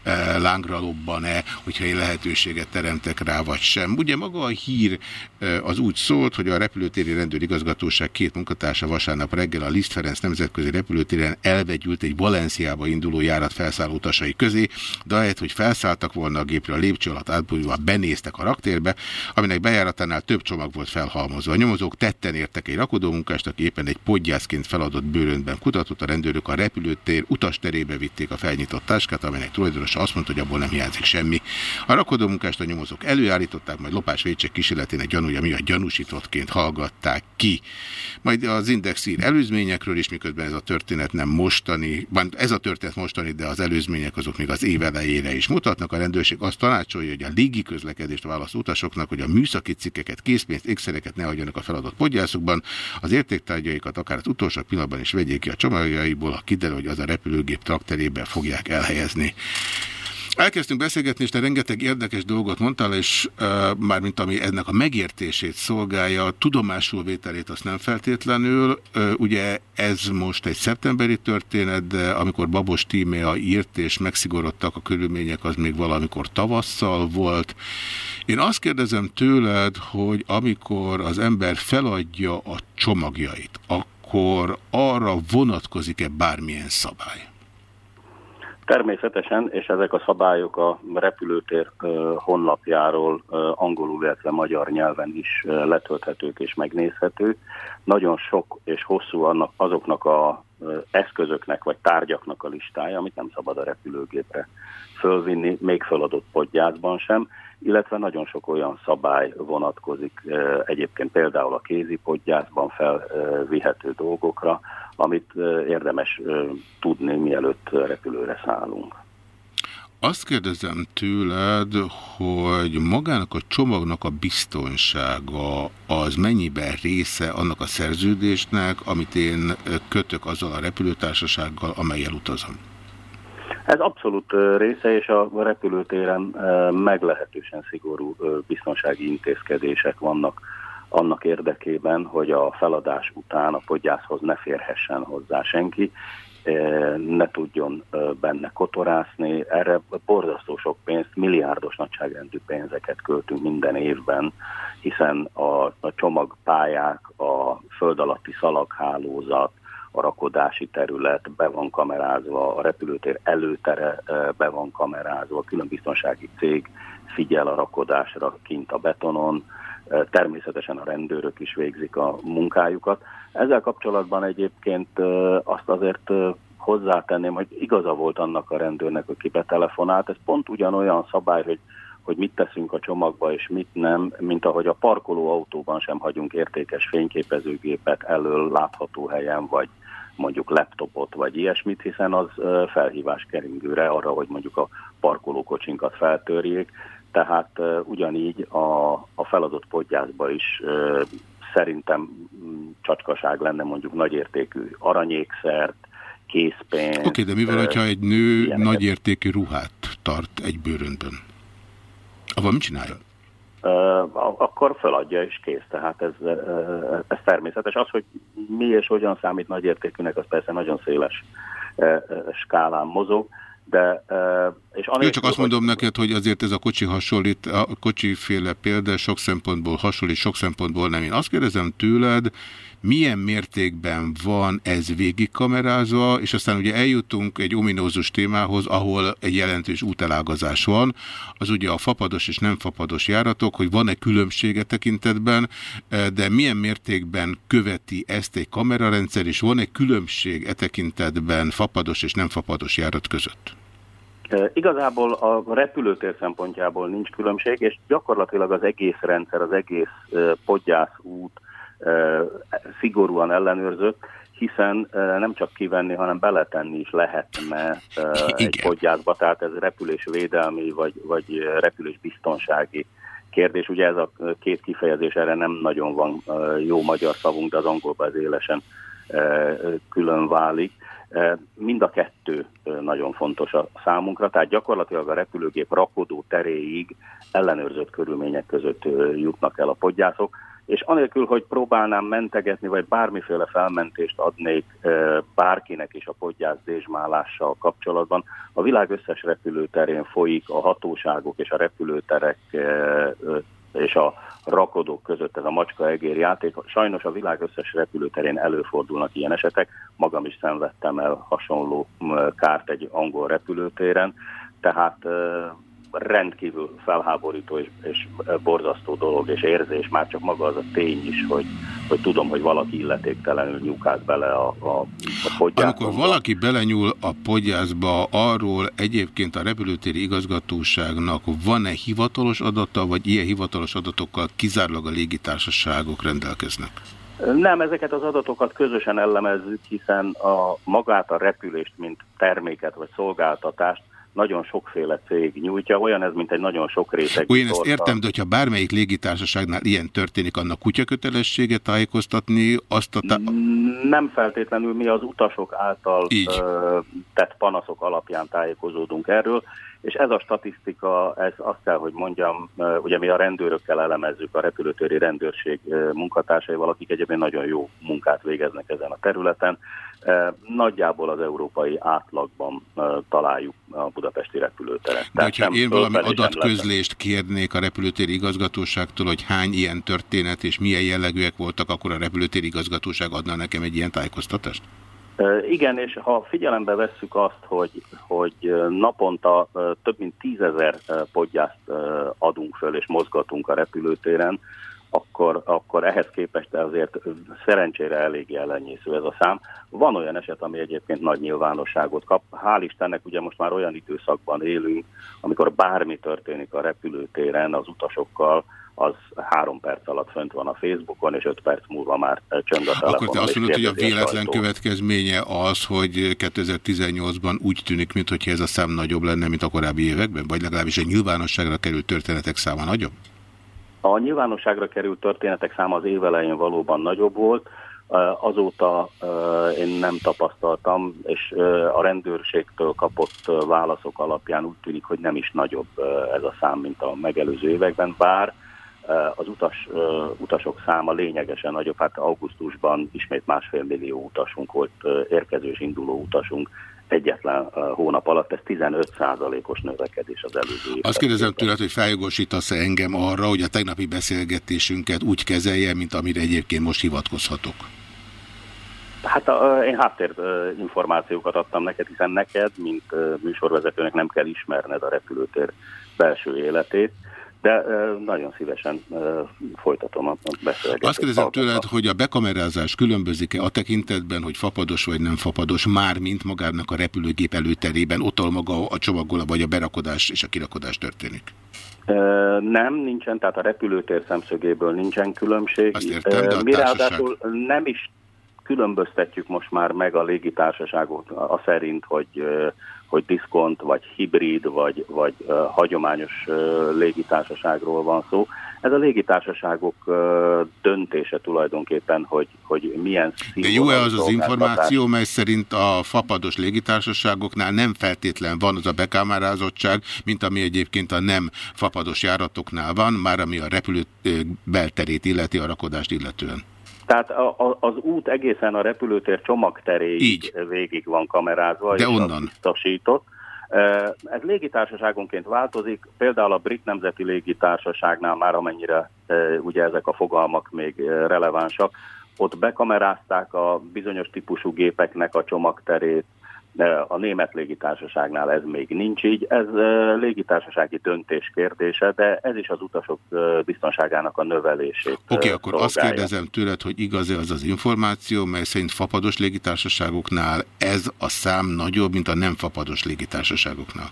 e, lángra lobban-e, hogyha én lehetőséget teremtek rá, vagy sem. Ugye maga a hír e, az úgy szólt, hogy a repülőtéri rendőrigazgatóság két munkatársa vasárnap reggel a Liszt Ferenc nemzetközi repülőtéren elvegyült egy Valenciába induló járat felszálló utasai közé, de ahelyett, hogy felszálltak volna a gépre, a lépcső alatt átbújva benéztek a raktérbe, aminek bejáratánál több csomag volt felhalmozva. A nyomozók tetten értek egy rakodómunkást, aki éppen egy podgyászként feladott bőröntben kutatott, a rendőrök a repülőtér utasterébe vitték a felnyitott táskát, aminek tulajdonosa azt mondta, hogy abból nem hiányzik semmi. A rakodómunkást a nyomozók előállították, majd lopás vétség kísérletének gyanúja miatt gyanúsítottként hallgatták ki. Majd az Index ír előzményekről is, miközben ez a történet nem mostani, ez a történet mostani, de az előzmények azok még az év elejére is mutatnak. A rendőrség azt tanácsolja, hogy a légi közlekedést választ utasoknak, hogy a műszaki cikkeket, készpénzt, ékszereket ne hagyjanak a feladott podgyászokban, az értéktárgyaikat akár az utolsó pillanatban is vegyék ki a csomagjaiból, ha kiderül, hogy az a repülőgép trakterében fogják elhelyezni. Elkezdtünk beszélgetni, és te rengeteg érdekes dolgot mondtál, és uh, mármint ami ennek a megértését szolgálja, tudomásul vételét azt nem feltétlenül. Uh, ugye ez most egy szeptemberi történet, de amikor Babos Tímea írt és megszigorodtak a körülmények, az még valamikor tavasszal volt. Én azt kérdezem tőled, hogy amikor az ember feladja a csomagjait, akkor arra vonatkozik-e bármilyen szabály? Természetesen, és ezek a szabályok a repülőtér honlapjáról angolul, illetve magyar nyelven is letölthetők és megnézhetők. Nagyon sok és hosszú annak, azoknak a eszközöknek vagy tárgyaknak a listája, amit nem szabad a repülőgépre fölvinni, még föladott podgyászban sem, illetve nagyon sok olyan szabály vonatkozik egyébként például a kézi podgyászban felvihető dolgokra, amit érdemes tudni, mielőtt repülőre szállunk. Azt kérdezem tőled, hogy magának a csomagnak a biztonsága az mennyiben része annak a szerződésnek, amit én kötök azzal a repülőtársasággal, amelyel utazom? Ez abszolút része, és a repülőtéren meglehetősen szigorú biztonsági intézkedések vannak annak érdekében, hogy a feladás után a podgyászhoz ne férhessen hozzá senki, ne tudjon benne kotorászni. Erre borzasztó sok pénzt, milliárdos nagyságrendű pénzeket költünk minden évben, hiszen a, a csomagpályák, a föld alatti szalaghálózat, a rakodási terület be van kamerázva, a repülőtér előtere be van kamerázva, a külön biztonsági cég figyel a rakodásra kint a betonon, természetesen a rendőrök is végzik a munkájukat. Ezzel kapcsolatban egyébként azt azért hozzátenném, hogy igaza volt annak a rendőrnek, aki betelefonált. Ez pont ugyanolyan szabály, hogy hogy mit teszünk a csomagba és mit nem, mint ahogy a parkoló autóban sem hagyunk értékes fényképezőgépet elől látható helyen, vagy mondjuk laptopot, vagy ilyesmit, hiszen az felhívás keringőre arra, hogy mondjuk a parkolókocsinkat feltörjék, tehát ugyanígy a, a feladott podgyászba is szerintem mm, csacskaság lenne mondjuk nagyértékű aranyékszert, készpénzt. Oké, okay, de mi van, hogyha egy nő ilyeneket. nagyértékű ruhát tart egy bőrönben? Abban mit csinálja? Akkor feladja és kész. Tehát ez, ez természetes. Az, hogy mi és hogyan számít nagyértékűnek, az persze nagyon széles skálán mozog de... És Én csak azt mondom neked, hogy azért ez a kocsi hasonlít, a kocsiféle példa sok szempontból hasonlít, sok szempontból nem. Én azt kérdezem tőled, milyen mértékben van ez végigkamerázva, és aztán ugye eljutunk egy ominózus témához, ahol egy jelentős útelágazás van, az ugye a fapados és nem fapados járatok, hogy van-e különbsége tekintetben, de milyen mértékben követi ezt egy kamerarendszer, és van-e különbség e tekintetben fapados és nem fapados járat között? Igazából a repülőtér szempontjából nincs különbség, és gyakorlatilag az egész rendszer, az egész podgyász út, szigorúan ellenőrzött, hiszen nem csak kivenni, hanem beletenni is lehetne egy podgyászba, tehát ez repülésvédelmi vagy, vagy repülésbiztonsági kérdés. Ugye ez a két kifejezés, erre nem nagyon van jó magyar szavunk, de az angolban ez élesen külön válik. Mind a kettő nagyon fontos a számunkra, tehát gyakorlatilag a repülőgép rakodó teréig ellenőrzött körülmények között jutnak el a podgyászok. És anélkül, hogy próbálnám mentegetni, vagy bármiféle felmentést adnék bárkinek is a podgyász dézsmálással kapcsolatban, a világ összes repülőterén folyik a hatóságok és a repülőterek és a rakodók között ez a macska-egér játék. Sajnos a világ összes repülőterén előfordulnak ilyen esetek. Magam is szenvedtem el hasonló kárt egy angol repülőtéren. Tehát rendkívül felháborító és, és borzasztó dolog és érzés, már csak maga az a tény is, hogy, hogy tudom, hogy valaki illetéktelenül nyúkált bele a, a, a podgyászba. Amikor valaki belenyúl a podgyászba, arról egyébként a repülőtéri igazgatóságnak van-e hivatalos adata, vagy ilyen hivatalos adatokkal kizárólag a légitársaságok rendelkeznek? Nem, ezeket az adatokat közösen ellemezzük, hiszen a magát a repülést, mint terméket vagy szolgáltatást nagyon sokféle cég nyújtja, olyan ez, mint egy nagyon sok réteg. Én ezt értem, de hogyha bármelyik légitársaságnál ilyen történik, annak kutyakötelessége tájékoztatni azt a... Nem feltétlenül mi az utasok által Így. tett panaszok alapján tájékozódunk erről, és ez a statisztika, ez azt kell, hogy mondjam, ugye mi a rendőrökkel elemezzük, a repülőtéri rendőrség munkatársaival, akik egyébként nagyon jó munkát végeznek ezen a területen. Nagyjából az európai átlagban találjuk a budapesti repülőteret. De hogyha én valami adatközlést kérnék a repülőtéri igazgatóságtól, hogy hány ilyen történet és milyen jellegűek voltak, akkor a repülőtéri igazgatóság adna nekem egy ilyen tájékoztatást? Igen, és ha figyelembe vesszük azt, hogy, hogy naponta több mint tízezer podgyászt adunk föl és mozgatunk a repülőtéren, akkor, akkor ehhez képest azért szerencsére elég ellenyésző ez a szám. Van olyan eset, ami egyébként nagy nyilvánosságot kap. Hál' Istennek ugye most már olyan időszakban élünk, amikor bármi történik a repülőtéren az utasokkal, az három perc alatt fönt van a Facebookon, és öt perc múlva már csönd a telefonon. Akkor te azt mondod, hogy a véletlen következménye az, hogy 2018-ban úgy tűnik, mintha ez a szám nagyobb lenne, mint a korábbi években? Vagy legalábbis egy nyilvánosságra került történetek száma nagyobb? A nyilvánosságra került történetek száma az évelején valóban nagyobb volt, azóta én nem tapasztaltam, és a rendőrségtől kapott válaszok alapján úgy tűnik, hogy nem is nagyobb ez a szám, mint a megelőző években, bár az utas, utasok száma lényegesen nagyobb, hát augusztusban ismét másfél millió utasunk volt, érkező és induló utasunk, egyetlen hónap alatt, ez 15%-os növekedés az előző évben. Azt kérdezem tőled, hogy feljogosítasz-e engem arra, hogy a tegnapi beszélgetésünket úgy kezelje, mint amire egyébként most hivatkozhatok? Hát a, én háttér információkat adtam neked, hiszen neked, mint műsorvezetőnek nem kell ismerned a repülőtér belső életét, de nagyon szívesen folytatom a beszélgetést. Azt kérdezem tőled, hogy a bekamerázás különbözik-e a tekintetben, hogy fapados vagy nem fapados, már mint magának a repülőgép előterében, ott maga a csomagolva vagy a berakodás és a kirakodás történik? Nem, nincsen, tehát a repülőtér szemszögéből nincsen különbség. Azt értem, de a Mi ráadásul nem is különböztetjük most már meg a légitársaságot a szerint, hogy, hogy diszkont, vagy hibrid, vagy, vagy ö, hagyományos ö, légitársaságról van szó. Ez a légitársaságok ö, döntése tulajdonképpen, hogy, hogy milyen De jó-e az az információ, mely szerint a fapados légitársaságoknál nem feltétlen van az a bekámárázottság, mint ami egyébként a nem fapados járatoknál van, már ami a repülő belterét illeti, a rakodást illetően. Tehát a, a, az út egészen a repülőtér csomagteréig végig van kamerázva, De és onnan? biztosított. Ez légitársaságonként változik, például a Brit Nemzeti Légitársaságnál már amennyire ugye ezek a fogalmak még relevánsak, ott bekamerázták a bizonyos típusú gépeknek a csomagterét, a német légitársaságnál ez még nincs így. Ez légitársasági döntés kérdése, de ez is az utasok biztonságának a növelését Oké, okay, akkor azt kérdezem tőled, hogy igaz-e az az információ, mely szerint fapados légitársaságoknál ez a szám nagyobb, mint a nem fapados légitársaságoknál.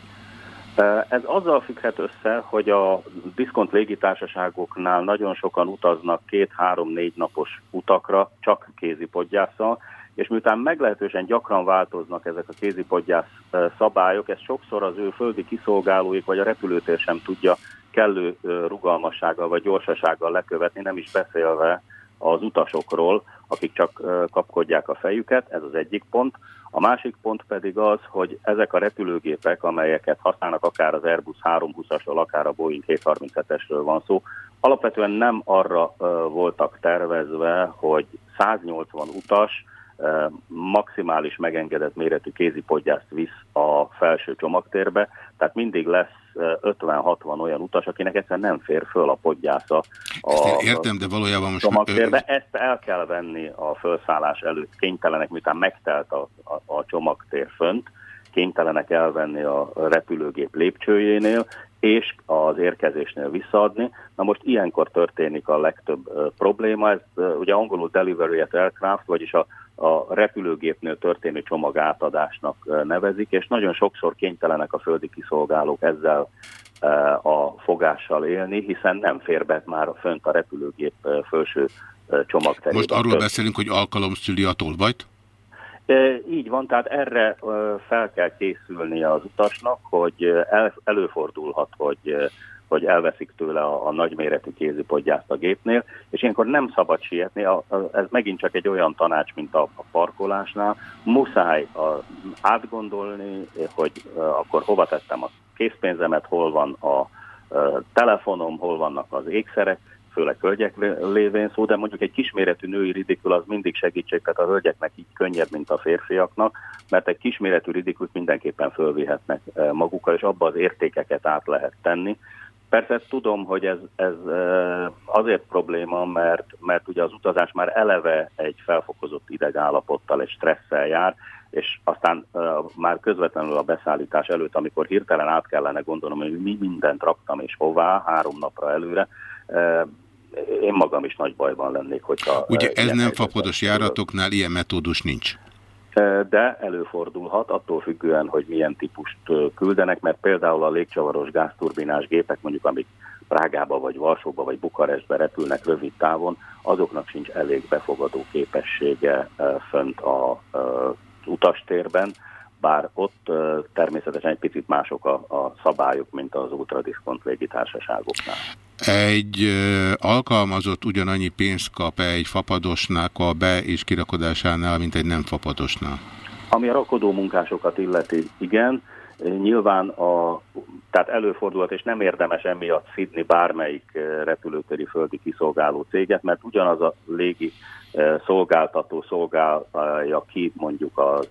Ez azzal függhet össze, hogy a diszkont légitársaságoknál nagyon sokan utaznak két-három-négy napos utakra, csak kézipodgyásszal, és miután meglehetősen gyakran változnak ezek a kézipodgyász eh, szabályok, ez sokszor az ő földi kiszolgálóik vagy a repülőtér sem tudja kellő rugalmassággal vagy gyorsasággal lekövetni, nem is beszélve az utasokról, akik csak kapkodják a fejüket, ez az egyik pont. A másik pont pedig az, hogy ezek a repülőgépek, amelyeket használnak akár az Airbus 320-asról, akár a Boeing 737-esről van szó, alapvetően nem arra voltak tervezve, hogy 180 utas maximális megengedett méretű kézipodgyászt visz a felső csomagtérbe, tehát mindig lesz uh, 50-60 olyan utas, akinek egyszerűen nem fér föl a podgyásza Ezt a, értem, de valójában most... csomagtérbe. Ezt el kell venni a felszállás előtt. Kénytelenek, miután megtelt a, a, a csomagtér fönt, kénytelenek elvenni a repülőgép lépcsőjénél, és az érkezésnél visszaadni. Na most ilyenkor történik a legtöbb probléma, ez ugye angolul delivery at aircraft, vagyis a, a repülőgépnél történő csomag átadásnak uh, nevezik, és nagyon sokszor kénytelenek a földi kiszolgálók ezzel a fogással élni, hiszen nem fér be már fönt a repülőgép uh, csomagterében. Most arról beszélünk, hogy alkalom szüli a tolvajt? Így van, tehát erre fel kell készülnie az utasnak, hogy el, előfordulhat, hogy, hogy elveszik tőle a, a nagyméretű kézipodgyászt a gépnél, és ilyenkor nem szabad sietni, a, a, ez megint csak egy olyan tanács, mint a, a parkolásnál, muszáj a, átgondolni, hogy e, akkor hova tettem a készpénzemet, hol van a e, telefonom, hol vannak az ékszerek, főleg hölgyek lévén szó, de mondjuk egy kisméretű női ridikül az mindig segítség, tehát a hölgyeknek így könnyebb, mint a férfiaknak, mert egy kisméretű ridikült mindenképpen fölvihetnek magukkal, és abba az értékeket át lehet tenni. Persze tudom, hogy ez, ez azért probléma, mert, mert ugye az utazás már eleve egy felfokozott idegállapottal, egy stresszel jár, és aztán uh, már közvetlenül a beszállítás előtt, amikor hirtelen át kellene gondolnom, hogy mi mindent raktam és hová, három napra előre, uh, én magam is nagy bajban lennék, hogyha... Ugye ez nem fapados járatoknál ilyen metódus nincs. Uh, De előfordulhat, attól függően, hogy milyen típust uh, küldenek, mert például a légcsavaros gázturbinás gépek, mondjuk amik Prágába, vagy Varsóba, vagy Bukarestbe repülnek rövid távon, azoknak sincs elég befogadó képessége uh, fönt a utastérben, bár ott természetesen egy picit mások a, a szabályok, mint az ultradiszkont légitársaságoknál. Egy alkalmazott ugyanannyi pénzt kap egy fapadosnak a be- és kirakodásánál, mint egy nem fapadosnál? Ami a rakodó munkásokat illeti, igen, nyilván a, tehát előfordulhat, és nem érdemes emiatt szidni bármelyik eh, repülőtéri földi kiszolgáló céget, mert ugyanaz a légi eh, szolgáltató szolgálja ki mondjuk az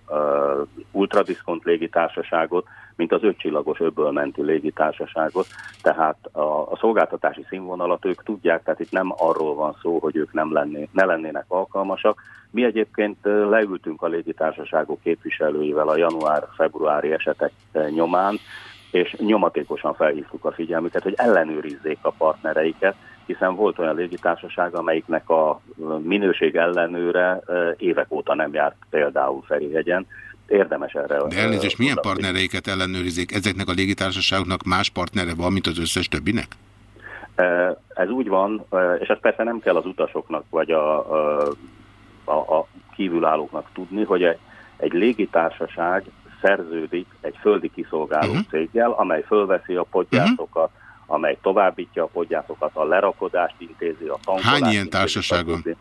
ultradiszkont légitársaságot, mint az ötcsillagos öbölmenti légitársaságot, tehát a, a szolgáltatási színvonalat ők tudják, tehát itt nem arról van szó, hogy ők nem lenné, ne lennének alkalmasak. Mi egyébként eh, leültünk a légitársaságok képviselőivel a január-februári esetek nyomán, és nyomatékosan felhívtuk a figyelmüket, hogy ellenőrizzék a partnereiket, hiszen volt olyan légitársaság, amelyiknek a minőség ellenőre évek óta nem járt például Ferihegyen, érdemes erre. De elnézést, milyen partnereiket ellenőrizik? Ezeknek a légitársaságoknak más partnere van, mint az összes többinek? Ez úgy van, és ezt persze nem kell az utasoknak vagy a, a, a kívülállóknak tudni, hogy egy, egy légitársaság szerződik egy földi kiszolgáló uh-huh. céggel, amely fölveszi a podgyászokat, uh-huh. amely továbbítja a podgyászokat, a lerakodást intézi, a tankolást. Hány ilyen társaság van?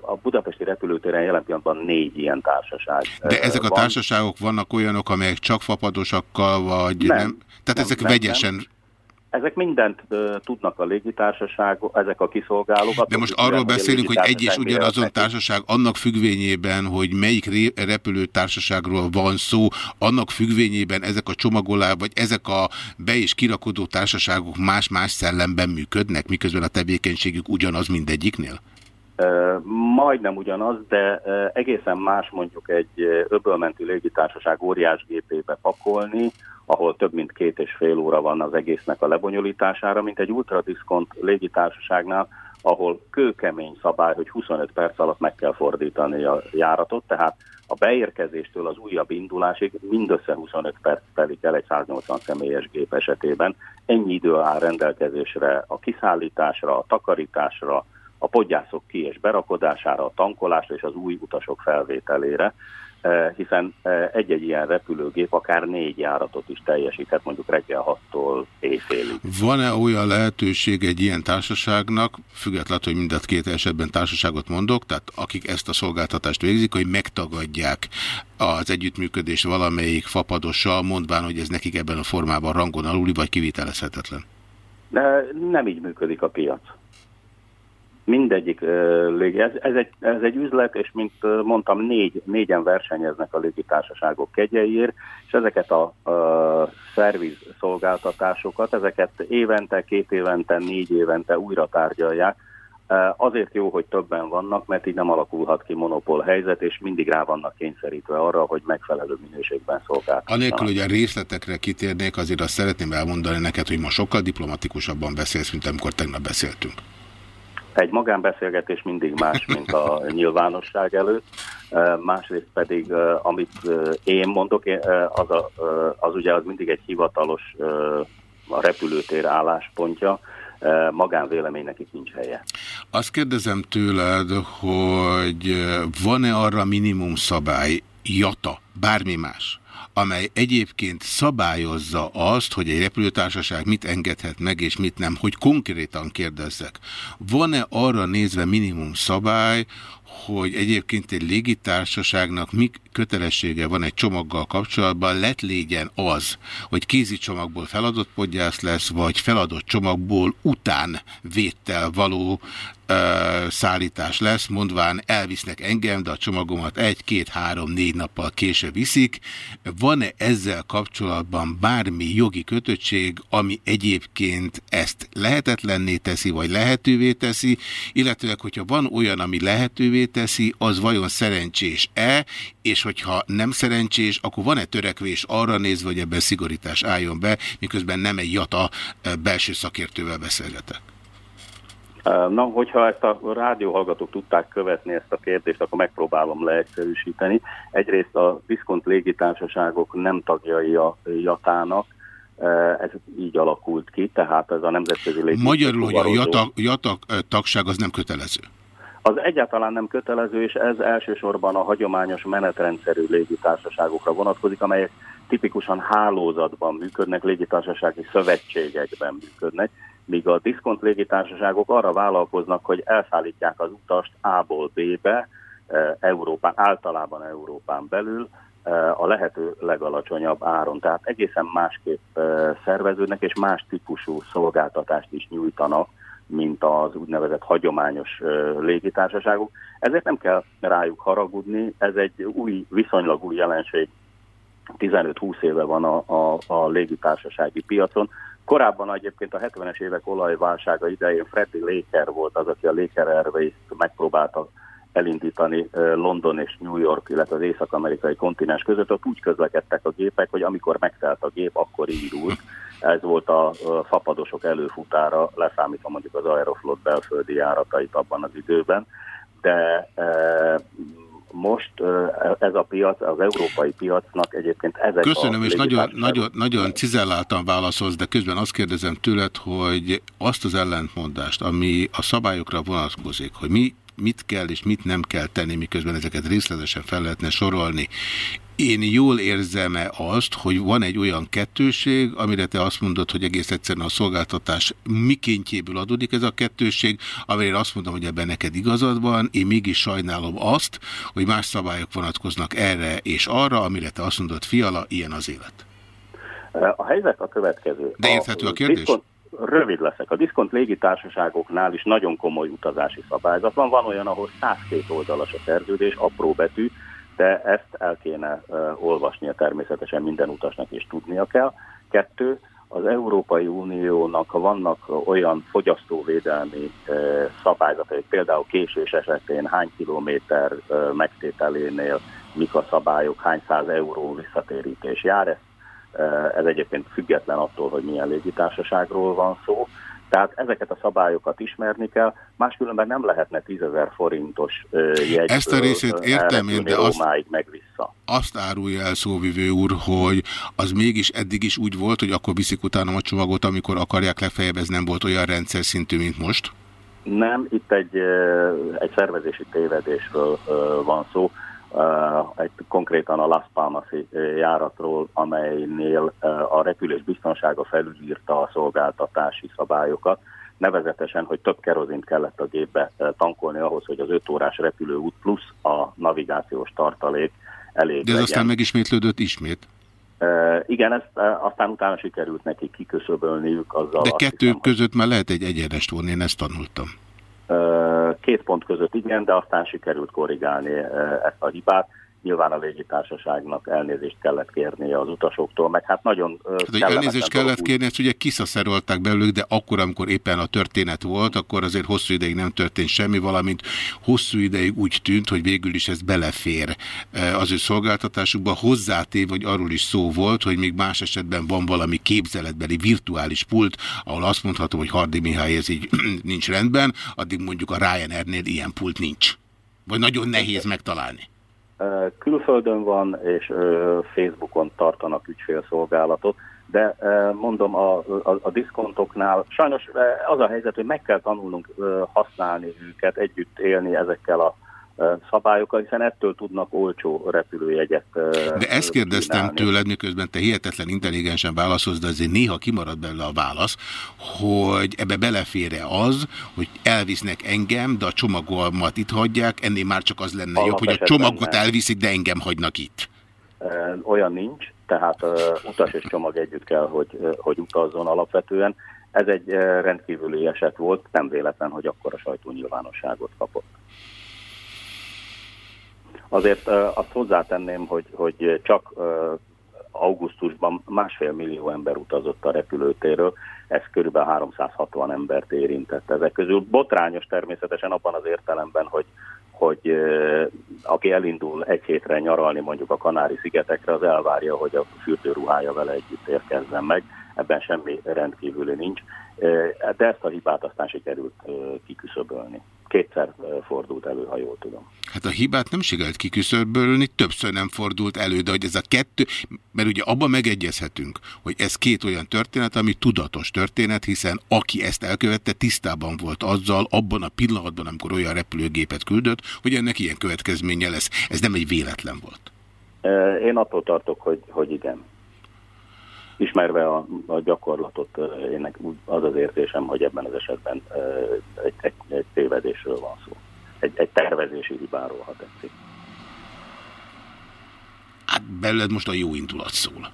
A budapesti repülőtéren jelen pillanatban négy ilyen társaság. De ezek a van. társaságok vannak olyanok, amelyek csak fapadosakkal, vagy nem? nem? Tehát nem, ezek nem, vegyesen... Nem. Ezek mindent uh, tudnak a légitársaságok, ezek a kiszolgálók. De most arról beszélünk, hogy egy és ugyanazon társaság annak függvényében, hogy melyik repülőtársaságról van szó, annak függvényében ezek a csomagolá, vagy ezek a be- és kirakodó társaságok más-más szellemben működnek, miközben a tevékenységük ugyanaz mindegyiknél? Majdnem ugyanaz, de egészen más mondjuk egy öbölmenti légitársaság óriás gépébe pakolni, ahol több mint két és fél óra van az egésznek a lebonyolítására, mint egy ultradiskont légitársaságnál, ahol kőkemény szabály, hogy 25 perc alatt meg kell fordítani a járatot, tehát a beérkezéstől az újabb indulásig mindössze 25 perc telik el egy 180 személyes gép esetében. Ennyi idő áll rendelkezésre a kiszállításra, a takarításra, a podgyászok ki- és berakodására, a tankolásra és az új utasok felvételére, hiszen eh, egy-egy ilyen repülőgép akár négy járatot is teljesíthet, mondjuk reggel 6-tól éjfélig. Van-e olyan lehetőség egy ilyen társaságnak, függetlenül, hogy mindet két esetben társaságot mondok, tehát akik ezt a szolgáltatást végzik, hogy megtagadják az együttműködést valamelyik fapadossal, mondván, hogy ez nekik ebben a formában rangon aluli, vagy kivitelezhetetlen? De nem így működik a piac mindegyik légi. Ez, ez, egy, ez egy üzlet, és mint mondtam, négy, négyen versenyeznek a légitársaságok kegyeiért, és ezeket a, a szerviz szolgáltatásokat, ezeket évente, két évente, négy évente újra tárgyalják. Azért jó, hogy többen vannak, mert így nem alakulhat ki monopól helyzet, és mindig rá vannak kényszerítve arra, hogy megfelelő minőségben szolgáltatnak. Anélkül, hogy a részletekre kitérnék, azért azt szeretném elmondani neked, hogy ma sokkal diplomatikusabban beszélsz, mint amikor tegnap beszéltünk. Egy magánbeszélgetés mindig más, mint a (laughs) nyilvánosság előtt. Másrészt pedig, amit én mondok, az, a, az ugye az mindig egy hivatalos a repülőtér álláspontja, magánvéleménynek itt nincs helye. Azt kérdezem tőled, hogy van-e arra minimum szabály, jata, bármi más, amely egyébként szabályozza azt, hogy egy repülőtársaság mit engedhet meg, és mit nem, hogy konkrétan kérdezzek. Van-e arra nézve minimum szabály, hogy egyébként egy légitársaságnak mi kötelessége van egy csomaggal kapcsolatban, lett légyen az, hogy kézi csomagból feladott podgyász lesz, vagy feladott csomagból után véttel való szállítás lesz, mondván elvisznek engem, de a csomagomat egy, két, három, négy nappal később viszik. Van-e ezzel kapcsolatban bármi jogi kötöttség, ami egyébként ezt lehetetlenné teszi, vagy lehetővé teszi, illetőleg, hogyha van olyan, ami lehetővé teszi, az vajon szerencsés-e, és hogyha nem szerencsés, akkor van-e törekvés arra nézve, hogy ebben szigorítás álljon be, miközben nem egy jata belső szakértővel beszélgetek? Na, hogyha ezt a rádióhallgatók tudták követni ezt a kérdést, akkor megpróbálom leegyszerűsíteni. Egyrészt a diszkont légitársaságok nem tagjai a jatának, ez így alakult ki, tehát ez a nemzetközi légitársaság. Magyarul, hogy a jata, jata tagság az nem kötelező? Az egyáltalán nem kötelező, és ez elsősorban a hagyományos menetrendszerű légitársaságokra vonatkozik, amelyek tipikusan hálózatban működnek, légitársasági szövetségekben működnek, míg a diszkont légitársaságok arra vállalkoznak, hogy elszállítják az utast A-ból B-be, e, Európán, általában Európán belül, e, a lehető legalacsonyabb áron. Tehát egészen másképp e, szerveződnek, és más típusú szolgáltatást is nyújtanak, mint az úgynevezett hagyományos légitársaságok. Ezért nem kell rájuk haragudni, ez egy új, viszonylag új jelenség, 15-20 éve van a, a, a légitársasági piacon, Korábban egyébként a 70-es évek olajválsága idején Freddy Laker volt az, aki a Laker Airways megpróbálta elindítani London és New York, illetve az észak-amerikai kontinens között, ott úgy közlekedtek a gépek, hogy amikor megtelt a gép, akkor indult. Ez volt a fapadosok előfutára, leszámítva mondjuk az Aeroflot belföldi járatait abban az időben, de most ez a piac, az európai piacnak egyébként ezek Köszönöm, a és nagyon, nagyon, nagyon cizelláltan válaszolsz, de közben azt kérdezem tőled, hogy azt az ellentmondást, ami a szabályokra vonatkozik, hogy mi mit kell és mit nem kell tenni, miközben ezeket részletesen fel lehetne sorolni. Én jól érzem-e azt, hogy van egy olyan kettőség, amire te azt mondod, hogy egész egyszerűen a szolgáltatás mikéntjéből adódik ez a kettőség, amire én azt mondom, hogy ebben neked igazad van, én mégis sajnálom azt, hogy más szabályok vonatkoznak erre és arra, amire te azt mondod, fiala, ilyen az élet. A helyzet a következő. De érthető a kérdés? Diszkont, rövid leszek. A diszkont légitársaságoknál is nagyon komoly utazási szabályzat van. Van olyan, ahol 102 oldalas a szerződés, apró betű, de ezt el kéne olvasnia természetesen minden utasnak is tudnia kell. Kettő, az Európai Uniónak vannak olyan fogyasztóvédelmi szabályzatai, például késés esetén hány kilométer megtételénél mik a szabályok, hány száz euró visszatérítés jár, ez egyébként független attól, hogy milyen légitársaságról van szó. Tehát ezeket a szabályokat ismerni kell, máskülönben nem lehetne 10 ezer forintos jegyből Ezt a részét értem én, de azt, meg vissza. azt árulja el szóvivő úr, hogy az mégis eddig is úgy volt, hogy akkor viszik utána a csomagot, amikor akarják legfeljebb, ez nem volt olyan rendszer szintű, mint most? Nem, itt egy, egy szervezési tévedésről van szó egy konkrétan a Las Palmas-i járatról, amelynél a repülés biztonsága felülírta a szolgáltatási szabályokat, nevezetesen, hogy több kerozint kellett a gépbe tankolni ahhoz, hogy az 5 órás repülőút plusz a navigációs tartalék elég De ez legyen. aztán megismétlődött ismét? Uh, igen, ezt uh, aztán utána sikerült neki kiköszöbölniük azzal. De kettő hiszem, között már lehet egy egyenest vonni, én ezt tanultam. Két pont között igen, de aztán sikerült korrigálni ezt a hibát. Nyilván a légitársaságnak elnézést kellett kérnie az utasoktól, meg hát nagyon Hát, hogy elnézést kellett kérni, ezt ugye kiszaszerolták belőlük, de akkor, amikor éppen a történet volt, akkor azért hosszú ideig nem történt semmi, valamint hosszú ideig úgy tűnt, hogy végül is ez belefér az ő szolgáltatásukba. Hozzátév, hogy arról is szó volt, hogy még más esetben van valami képzeletbeli virtuális pult, ahol azt mondhatom, hogy Hardi Mihály ez így (clears throat) nincs rendben, addig mondjuk a Ryanairnél ilyen pult nincs. Vagy nagyon nehéz megtalálni. Külföldön van, és Facebookon tartanak ügyfélszolgálatot, de mondom, a, a, a diszkontoknál sajnos az a helyzet, hogy meg kell tanulnunk használni őket, együtt élni ezekkel a szabályokkal, hiszen ettől tudnak olcsó repülőjegyet De ezt kérdeztem kínálni. tőled, miközben te hihetetlen intelligensen válaszolsz, de azért néha kimarad belőle a válasz, hogy ebbe belefére az, hogy elvisznek engem, de a csomagomat itt hagyják, ennél már csak az lenne jobb, hogy a csomagot nem. elviszik, de engem hagynak itt. Olyan nincs, tehát utas és csomag együtt kell, hogy, hogy utazzon alapvetően. Ez egy rendkívüli eset volt, nem véletlen, hogy akkor a sajtó nyilvánosságot kapott. Azért azt hozzátenném, hogy, hogy csak augusztusban másfél millió ember utazott a repülőtéről, ez kb. 360 embert érintett ezek közül. Botrányos természetesen abban az értelemben, hogy, hogy aki elindul egy hétre nyaralni mondjuk a Kanári-szigetekre, az elvárja, hogy a fürdőruhája vele együtt érkezzen meg. Ebben semmi rendkívüli nincs. De ezt a hibát aztán sikerült kiküszöbölni. Kétszer fordult elő, ha jól tudom. Hát a hibát nem sikerült kiküszöbölni, többször nem fordult elő, de hogy ez a kettő, mert ugye abban megegyezhetünk, hogy ez két olyan történet, ami tudatos történet, hiszen aki ezt elkövette, tisztában volt azzal abban a pillanatban, amikor olyan repülőgépet küldött, hogy ennek ilyen következménye lesz. Ez nem egy véletlen volt. Én attól tartok, hogy, hogy igen. Ismerve a, a gyakorlatot, énnek az az érzésem, hogy ebben az esetben egy, egy, egy tévedésről van szó. Egy, egy tervezési hibáról, ha tetszik. Hát belőled most a jó indulat szól.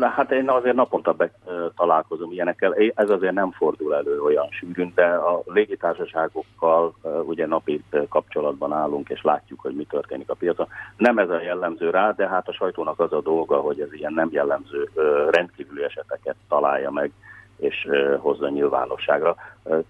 Hát én azért naponta be, találkozom ilyenekkel. Ez azért nem fordul elő olyan sűrűn, de a légitársaságokkal ugye napi kapcsolatban állunk, és látjuk, hogy mi történik a piacon. Nem ez a jellemző rá, de hát a sajtónak az a dolga, hogy ez ilyen nem jellemző rendkívüli eseteket találja meg, és hozza nyilvánosságra.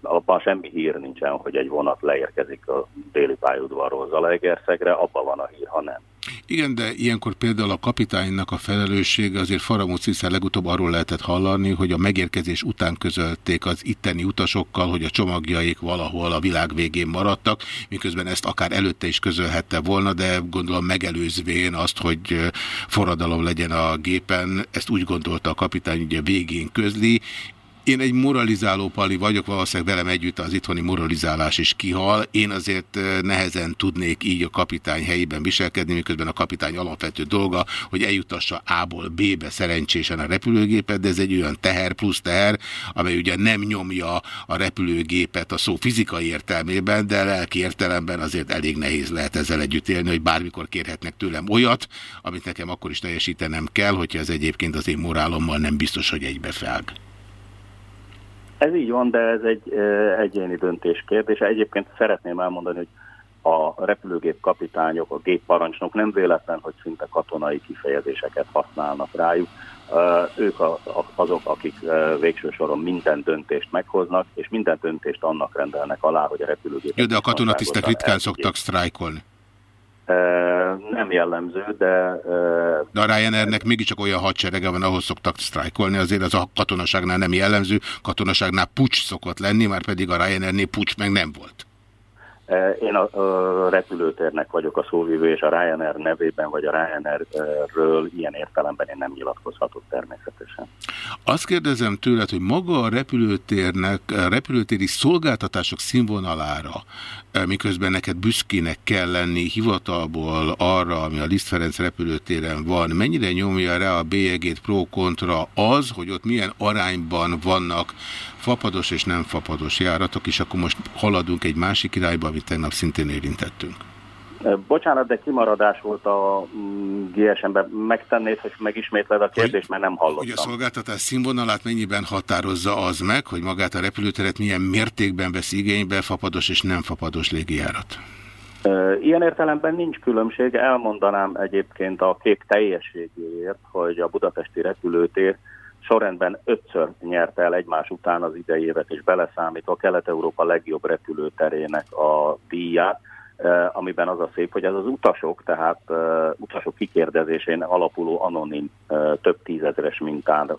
Abban semmi hír nincsen, hogy egy vonat leérkezik a déli pályaudvarról Zalaegerszegre, abban van a hír, ha nem. Igen, de ilyenkor például a kapitánynak a felelőssége azért Faramúci hiszen legutóbb arról lehetett hallani, hogy a megérkezés után közölték az itteni utasokkal, hogy a csomagjaik valahol a világ végén maradtak, miközben ezt akár előtte is közölhette volna, de gondolom megelőzvén azt, hogy forradalom legyen a gépen, ezt úgy gondolta a kapitány, a végén közli, én egy moralizáló pali vagyok, valószínűleg velem együtt az itthoni moralizálás is kihal. Én azért nehezen tudnék így a kapitány helyében viselkedni, miközben a kapitány alapvető dolga, hogy eljutassa A-ból B-be szerencsésen a repülőgépet, de ez egy olyan teher plusz teher, amely ugye nem nyomja a repülőgépet a szó fizikai értelmében, de lelki értelemben azért elég nehéz lehet ezzel együtt élni, hogy bármikor kérhetnek tőlem olyat, amit nekem akkor is teljesítenem kell, hogyha ez egyébként az én morálommal nem biztos, hogy egybefelg. Ez így van, de ez egy egyéni döntés kérdése. Egyébként szeretném elmondani, hogy a repülőgép kapitányok, a gépparancsnok nem véletlen, hogy szinte katonai kifejezéseket használnak rájuk. Ők azok, akik végső soron minden döntést meghoznak, és minden döntést annak rendelnek alá, hogy a repülőgép. Jó, de a katonatisztek ritkán szoktak sztrájkolni. Nem jellemző, de... De a Ryanairnek mégiscsak olyan hadserege van, ahol szoktak sztrájkolni, azért az a katonaságnál nem jellemző, katonaságnál pucs szokott lenni, már pedig a Ryanairnél pucs meg nem volt. Én a, a repülőtérnek vagyok a szóvívő, és a Ryanair nevében, vagy a Ryanairről ilyen értelemben én nem nyilatkozhatok természetesen. Azt kérdezem tőled, hogy maga a repülőtérnek, a repülőtéri szolgáltatások színvonalára, miközben neked büszkének kell lenni hivatalból arra, ami a Liszt Ferenc repülőtéren van, mennyire nyomja rá a bélyegét pro-kontra az, hogy ott milyen arányban vannak fapados és nem fapados járatok, és akkor most haladunk egy másik irányba, amit tegnap szintén érintettünk. Bocsánat, de kimaradás volt a mm, GSM-ben. Megtennéd, hogy megismétled a kérdést, mert nem hallottam. Hogy a szolgáltatás színvonalát mennyiben határozza az meg, hogy magát a repülőteret milyen mértékben vesz igénybe fapados és nem fapados légijárat? Ilyen értelemben nincs különbség. Elmondanám egyébként a kép teljességéért, hogy a budapesti repülőtér sorrendben ötször nyerte el egymás után az idei évet, és beleszámítva Kelet-Európa legjobb repülőterének a díját, amiben az a szép, hogy ez az utasok, tehát uh, utasok kikérdezésén alapuló anonim uh, több tízezres mintán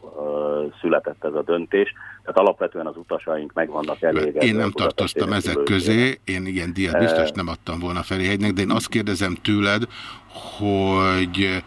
született ez a döntés. Tehát alapvetően az utasaink meg vannak elégedve. Én nem tartoztam ezek közé, én ilyen díjat biztos nem adtam volna Ferihegynek, de én azt kérdezem tőled, hogy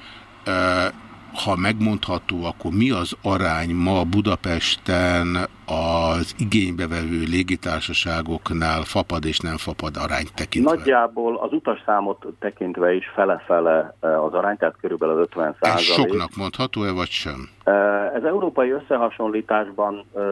ha megmondható, akkor mi az arány ma Budapesten az igénybevevő légitársaságoknál fapad és nem fapad arány tekintve? Nagyjából az utasszámot tekintve is fele-fele eh, az arány, tehát körülbelül 50 százalék. Ez soknak mondható-e, vagy sem? Eh, ez európai összehasonlításban eh,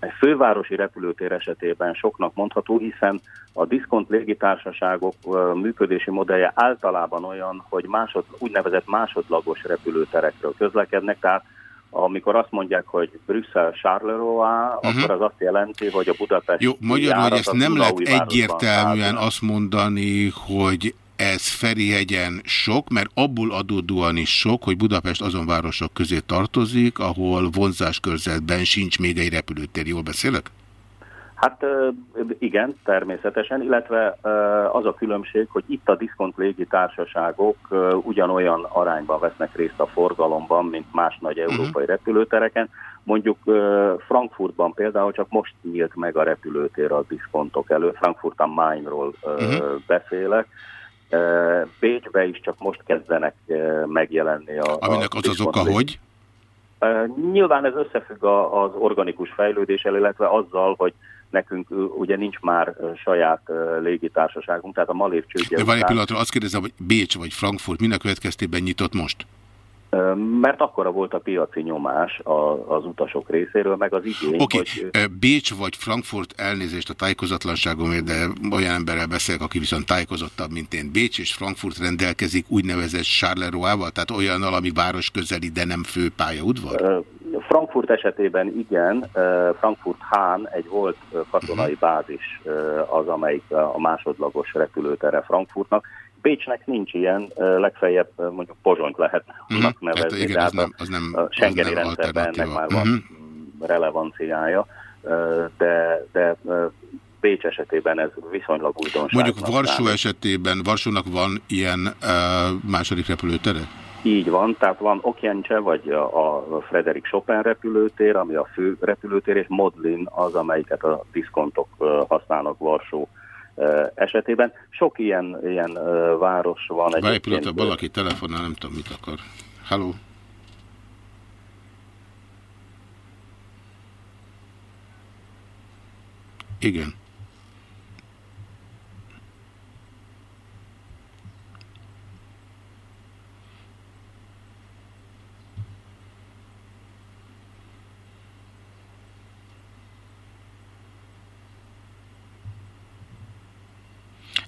egy fővárosi repülőtér esetében soknak mondható, hiszen a diszkont légitársaságok működési modellje általában olyan, hogy másod, úgynevezett másodlagos repülőterekről közlekednek, tehát amikor azt mondják, hogy Brüsszel Charleroi, uh -huh. akkor az azt jelenti, hogy a Budapest. Jó, magyarul, hogy ezt nem lehet egyértelműen azt mondani, hogy ez Ferihegyen sok, mert abból adódóan is sok, hogy Budapest azon városok közé tartozik, ahol vonzáskörzetben sincs még egy repülőtér. Jól beszélek? Hát igen, természetesen, illetve az a különbség, hogy itt a diszkont légitársaságok ugyanolyan arányban vesznek részt a forgalomban, mint más nagy mhm. európai repülőtereken. Mondjuk Frankfurtban például csak most nyílt meg a repülőtér a diszkontok előtt, Frankfurt am Mainról uh mhm. -huh. beszélek, Bécsbe is csak most kezdenek megjelenni a Aminek a az az oka, hogy? Nyilván ez összefügg az organikus fejlődéssel, illetve azzal, hogy nekünk ugye nincs már saját légitársaságunk, tehát a Malév csődje. De van egy pillanatra, azt kérdezem, hogy Bécs vagy Frankfurt minek következtében nyitott most? Mert akkora volt a piaci nyomás az utasok részéről, meg az igény. Oké, okay. hogy... Bécs vagy Frankfurt elnézést a tájékozatlanságomért, de olyan emberrel beszélek, aki viszont tájékozottabb, mint én. Bécs és Frankfurt rendelkezik úgynevezett Charleroi-val, tehát olyannal, ami város közeli, de nem főpályaudvar? Frankfurt esetében igen, Frankfurt Hán egy volt katonai bázis az, amelyik a másodlagos repülőtere Frankfurtnak. Bécsnek nincs ilyen, legfeljebb mondjuk Pozsont lehet uh -huh. nevezni, hát, igen, az nem, az nem, a Schengeni nem rendszerben ennek már van uh -huh. relevanciája, de, de Pécs esetében ez viszonylag újdonság. Mondjuk Varsó esetében, Varsónak van ilyen második repülőtere? Így van, tehát van Okjence, vagy a, Frederik Chopin repülőtér, ami a fő repülőtér, és Modlin az, amelyiket a diszkontok használnak Varsó esetében. Sok ilyen, ilyen város van. Várj pillanat, valaki telefonál, nem tudom, mit akar. Halló? Igen.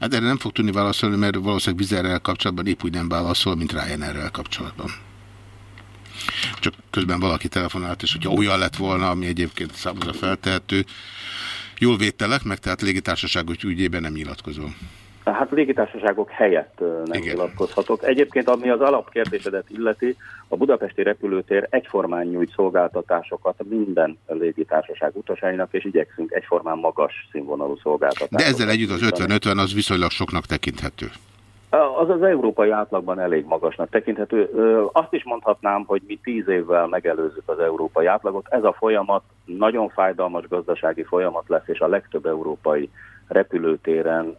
Hát erre nem fog tudni válaszolni, mert valószínűleg Vizerrel kapcsolatban épp úgy nem válaszol, mint Ryanairrel kapcsolatban. Csak közben valaki telefonált, és hogyha olyan lett volna, ami egyébként számomra feltehető, jól védtelek, meg tehát légitársaságok ügyében nem nyilatkozom. Hát légitársaságok helyett nem Igen. nyilatkozhatok. Egyébként, ami az alapkérdésedet illeti, a budapesti repülőtér egyformán nyújt szolgáltatásokat minden légitársaság utasainak, és igyekszünk egyformán magas színvonalú szolgáltatásokat. De ezzel együtt az 50-50 az viszonylag soknak tekinthető. Az az európai átlagban elég magasnak tekinthető. Azt is mondhatnám, hogy mi tíz évvel megelőzzük az európai átlagot. Ez a folyamat nagyon fájdalmas gazdasági folyamat lesz, és a legtöbb európai repülőtéren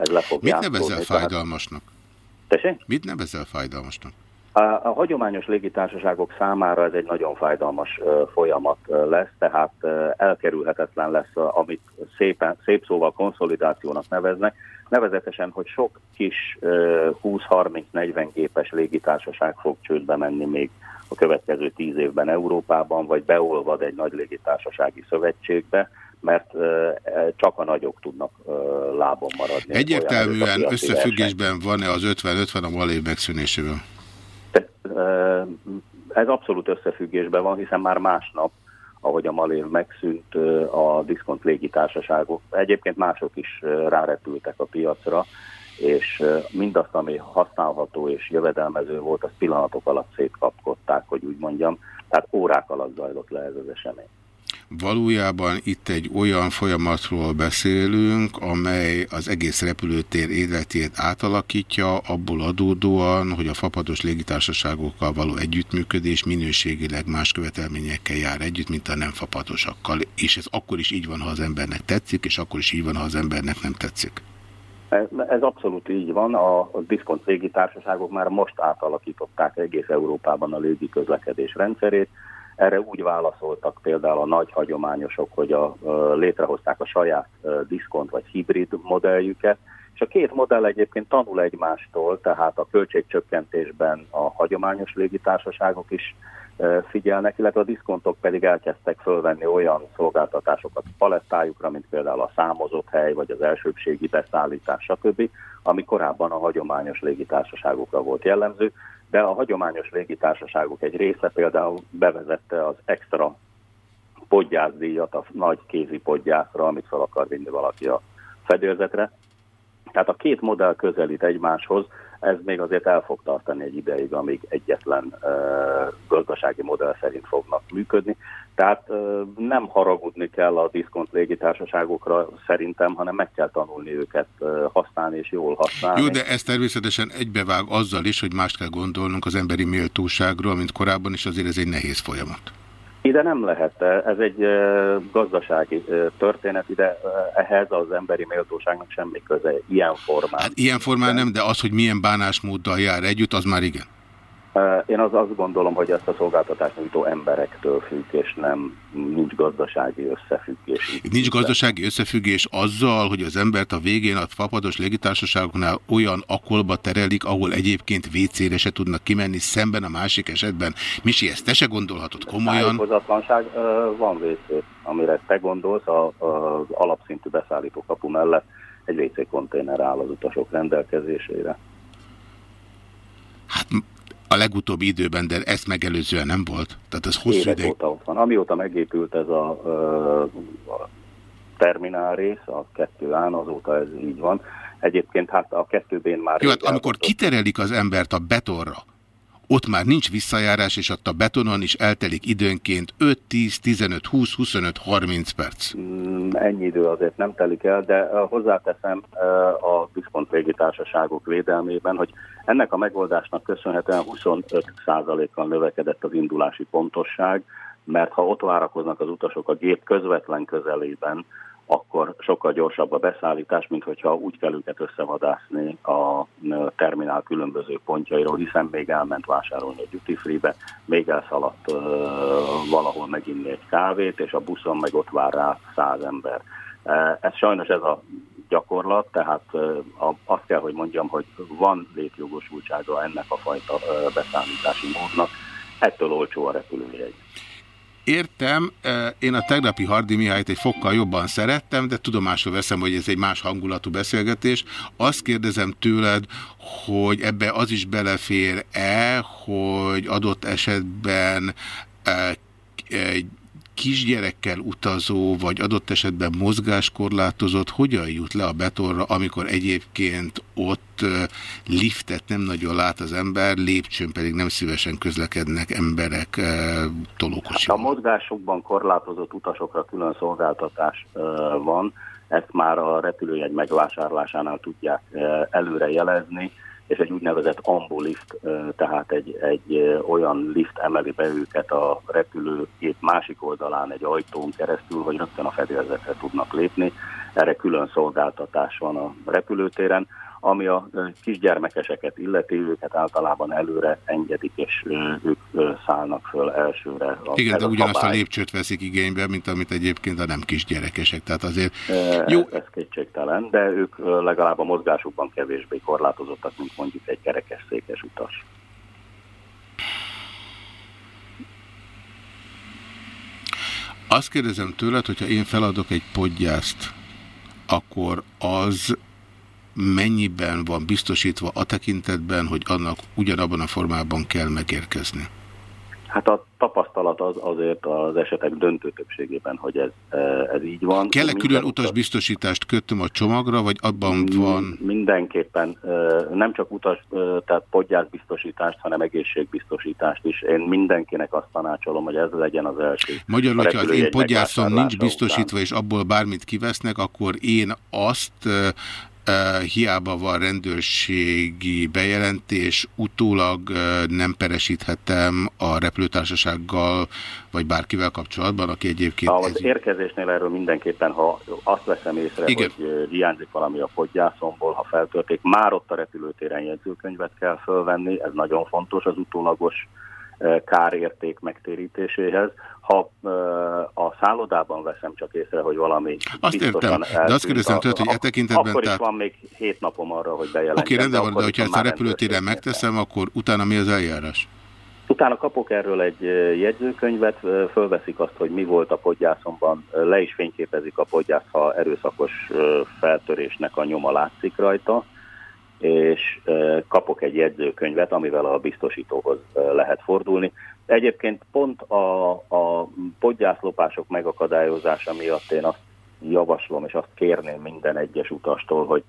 ez le fog Mit nevezel fájdalmasnak? Tessék? Mit nevezel fájdalmasnak? A, a hagyományos légitársaságok számára ez egy nagyon fájdalmas uh, folyamat uh, lesz, tehát uh, elkerülhetetlen lesz, amit szépen, szép szóval konszolidációnak neveznek, nevezetesen, hogy sok kis 20-30-40 gépes légitársaság fog csődbe menni még a következő tíz évben Európában, vagy beolvad egy nagy légitársasági szövetségbe, mert csak a nagyok tudnak lábon maradni. Egyértelműen összefüggésben van-e az 50-50 a malév megszűnésével? Ez abszolút összefüggésben van, hiszen már másnap, ahogy a malév megszűnt, a diszkont légitársaságok, egyébként mások is rárepültek a piacra, és mindazt, ami használható és jövedelmező volt, azt pillanatok alatt szétkapkodták, hogy úgy mondjam, tehát órák alatt zajlott le ez az esemény. Valójában itt egy olyan folyamatról beszélünk, amely az egész repülőtér életét átalakítja, abból adódóan, hogy a fapados légitársaságokkal való együttműködés minőségileg más követelményekkel jár együtt, mint a nem fapadosakkal. És ez akkor is így van, ha az embernek tetszik, és akkor is így van, ha az embernek nem tetszik. Ez, abszolút így van. A, a diszkont légitársaságok már most átalakították egész Európában a légi közlekedés rendszerét erre úgy válaszoltak például a nagy hagyományosok, hogy a, a, létrehozták a saját a, diszkont vagy hibrid modelljüket, és a két modell egyébként tanul egymástól, tehát a költségcsökkentésben a hagyományos légitársaságok is figyelnek, illetve a diszkontok pedig elkezdtek fölvenni olyan szolgáltatásokat palettájukra, mint például a számozott hely, vagy az elsőbségi beszállítás, stb., ami korábban a hagyományos légitársaságokra volt jellemző de a hagyományos légitársaságok egy része például bevezette az extra podgyászdíjat a nagy kézi podgyászra, amit fel akar vinni valaki a fedélzetre. Tehát a két modell közelít egymáshoz, ez még azért el fog tartani egy ideig, amíg egyetlen uh, gazdasági modell szerint fognak működni. Tehát nem haragudni kell a diszkont légitársaságokra szerintem, hanem meg kell tanulni őket használni és jól használni. Jó, de ez természetesen egybevág azzal is, hogy mást kell gondolnunk az emberi méltóságról, mint korábban, és azért ez egy nehéz folyamat. Ide nem lehet, ez egy gazdasági történet, ide ehhez az emberi méltóságnak semmi köze, ilyen formán. Hát ilyen formán nem, de az, hogy milyen bánásmóddal jár együtt, az már igen. Én az azt gondolom, hogy ezt a szolgáltatást nyújtó emberektől függ, és nem nincs gazdasági összefüggés. Nincs gazdasági összefüggés azzal, hogy az embert a végén a fapados légitársaságoknál olyan akolba terelik, ahol egyébként WC-re se tudnak kimenni, szemben a másik esetben. Misi, ezt te se gondolhatod komolyan? Tájékozatlanság van WC, amire te gondolsz, az alapszintű beszállító kapu mellett egy WC konténer áll az utasok rendelkezésére. Hát a legutóbbi időben, de ezt megelőzően nem volt. Tehát ez hosszú ideig. óta ott van. Amióta megépült ez a, a terminál rész, a kettő án, azóta ez így van. Egyébként hát a kettőbén már... Jó, hát amikor kiterelik az embert a betonra, ott már nincs visszajárás, és ott a betonon is eltelik időnként 5, 10, 15, 20, 25, 30 perc. Mm, Ennyi idő azért nem telik el, de hozzáteszem a diszkont légitársaságok védelmében, hogy ennek a megoldásnak köszönhetően 25%-kal növekedett az indulási pontosság, mert ha ott várakoznak az utasok a gép közvetlen közelében, akkor sokkal gyorsabb a beszállítás, mint hogyha úgy kell őket összevadászni a terminál különböző pontjairól, hiszen még elment vásárolni a duty még elszaladt uh, valahol meginni egy kávét, és a buszon meg ott vár rá száz ember. Ez sajnos ez a gyakorlat, tehát azt kell, hogy mondjam, hogy van létjogosultsága ennek a fajta beszállítási módnak, ettől olcsó a repülőjegy. Értem, én a tegnapi Hardi Mihályt egy fokkal jobban szerettem, de tudomásul veszem, hogy ez egy más hangulatú beszélgetés. Azt kérdezem tőled, hogy ebbe az is belefér-e, hogy adott esetben egy kisgyerekkel utazó, vagy adott esetben mozgáskorlátozott hogyan jut le a betonra, amikor egyébként ott liftet nem nagyon lát az ember, lépcsőn pedig nem szívesen közlekednek emberek tolókocsival. Hát a mozgásokban korlátozott utasokra külön szolgáltatás van, ezt már a repülőjegy megvásárlásánál tudják előre jelezni, és egy úgynevezett ambolift, tehát egy, egy olyan lift emeli be őket a repülőgép másik oldalán egy ajtón keresztül, hogy rögtön a fedélzetre tudnak lépni. Erre külön szolgáltatás van a repülőtéren ami a kisgyermekeseket illeti, őket általában előre engedik, és ők szállnak föl elsőre. Igen, de ugyanazt a lépcsőt veszik igénybe, mint amit egyébként a nem kisgyerekesek. Tehát azért... Jó. Ez kétségtelen, de ők legalább a mozgásukban kevésbé korlátozottak, mint mondjuk egy kerekesszékes utas. Azt kérdezem tőled, hogyha én feladok egy podgyászt, akkor az mennyiben van biztosítva a tekintetben, hogy annak ugyanabban a formában kell megérkezni? Hát a tapasztalat az azért az esetek döntő többségében, hogy ez, ez így van. Kell-e külön utasbiztosítást kötöm a csomagra, vagy abban van? Mindenképpen nem csak utas, tehát podgyászbiztosítást, hanem egészségbiztosítást is. Én mindenkinek azt tanácsolom, hogy ez legyen az első. Magyarul, hogyha az én podgyászom nincs biztosítva, után. és abból bármit kivesznek, akkor én azt hiába van rendőrségi bejelentés, utólag uh, nem peresíthetem a repülőtársasággal, vagy bárkivel kapcsolatban, aki egyébként... Az ez... érkezésnél erről mindenképpen, ha azt veszem észre, Igen. hogy hiányzik valami a podgyászomból, ha feltörték, már ott a repülőtéren jegyzőkönyvet kell fölvenni, ez nagyon fontos az utólagos kárérték megtérítéséhez. Ha a szállodában veszem csak észre, hogy valami Azt értem, de azt kérdezem tőled, hogy e tekintetben... Akkor tehát... is van még hét napom arra, hogy bejelentem. Oké, okay, rendben van, de hogyha ezt a repülőtéren megteszem, akkor utána mi az eljárás? Utána kapok erről egy jegyzőkönyvet, fölveszik azt, hogy mi volt a podgyászomban, le is fényképezik a podgyász, ha erőszakos feltörésnek a nyoma látszik rajta, és kapok egy jegyzőkönyvet, amivel a biztosítóhoz lehet fordulni. Egyébként pont a, a podgyászlopások megakadályozása miatt én azt javaslom, és azt kérném minden egyes utastól, hogy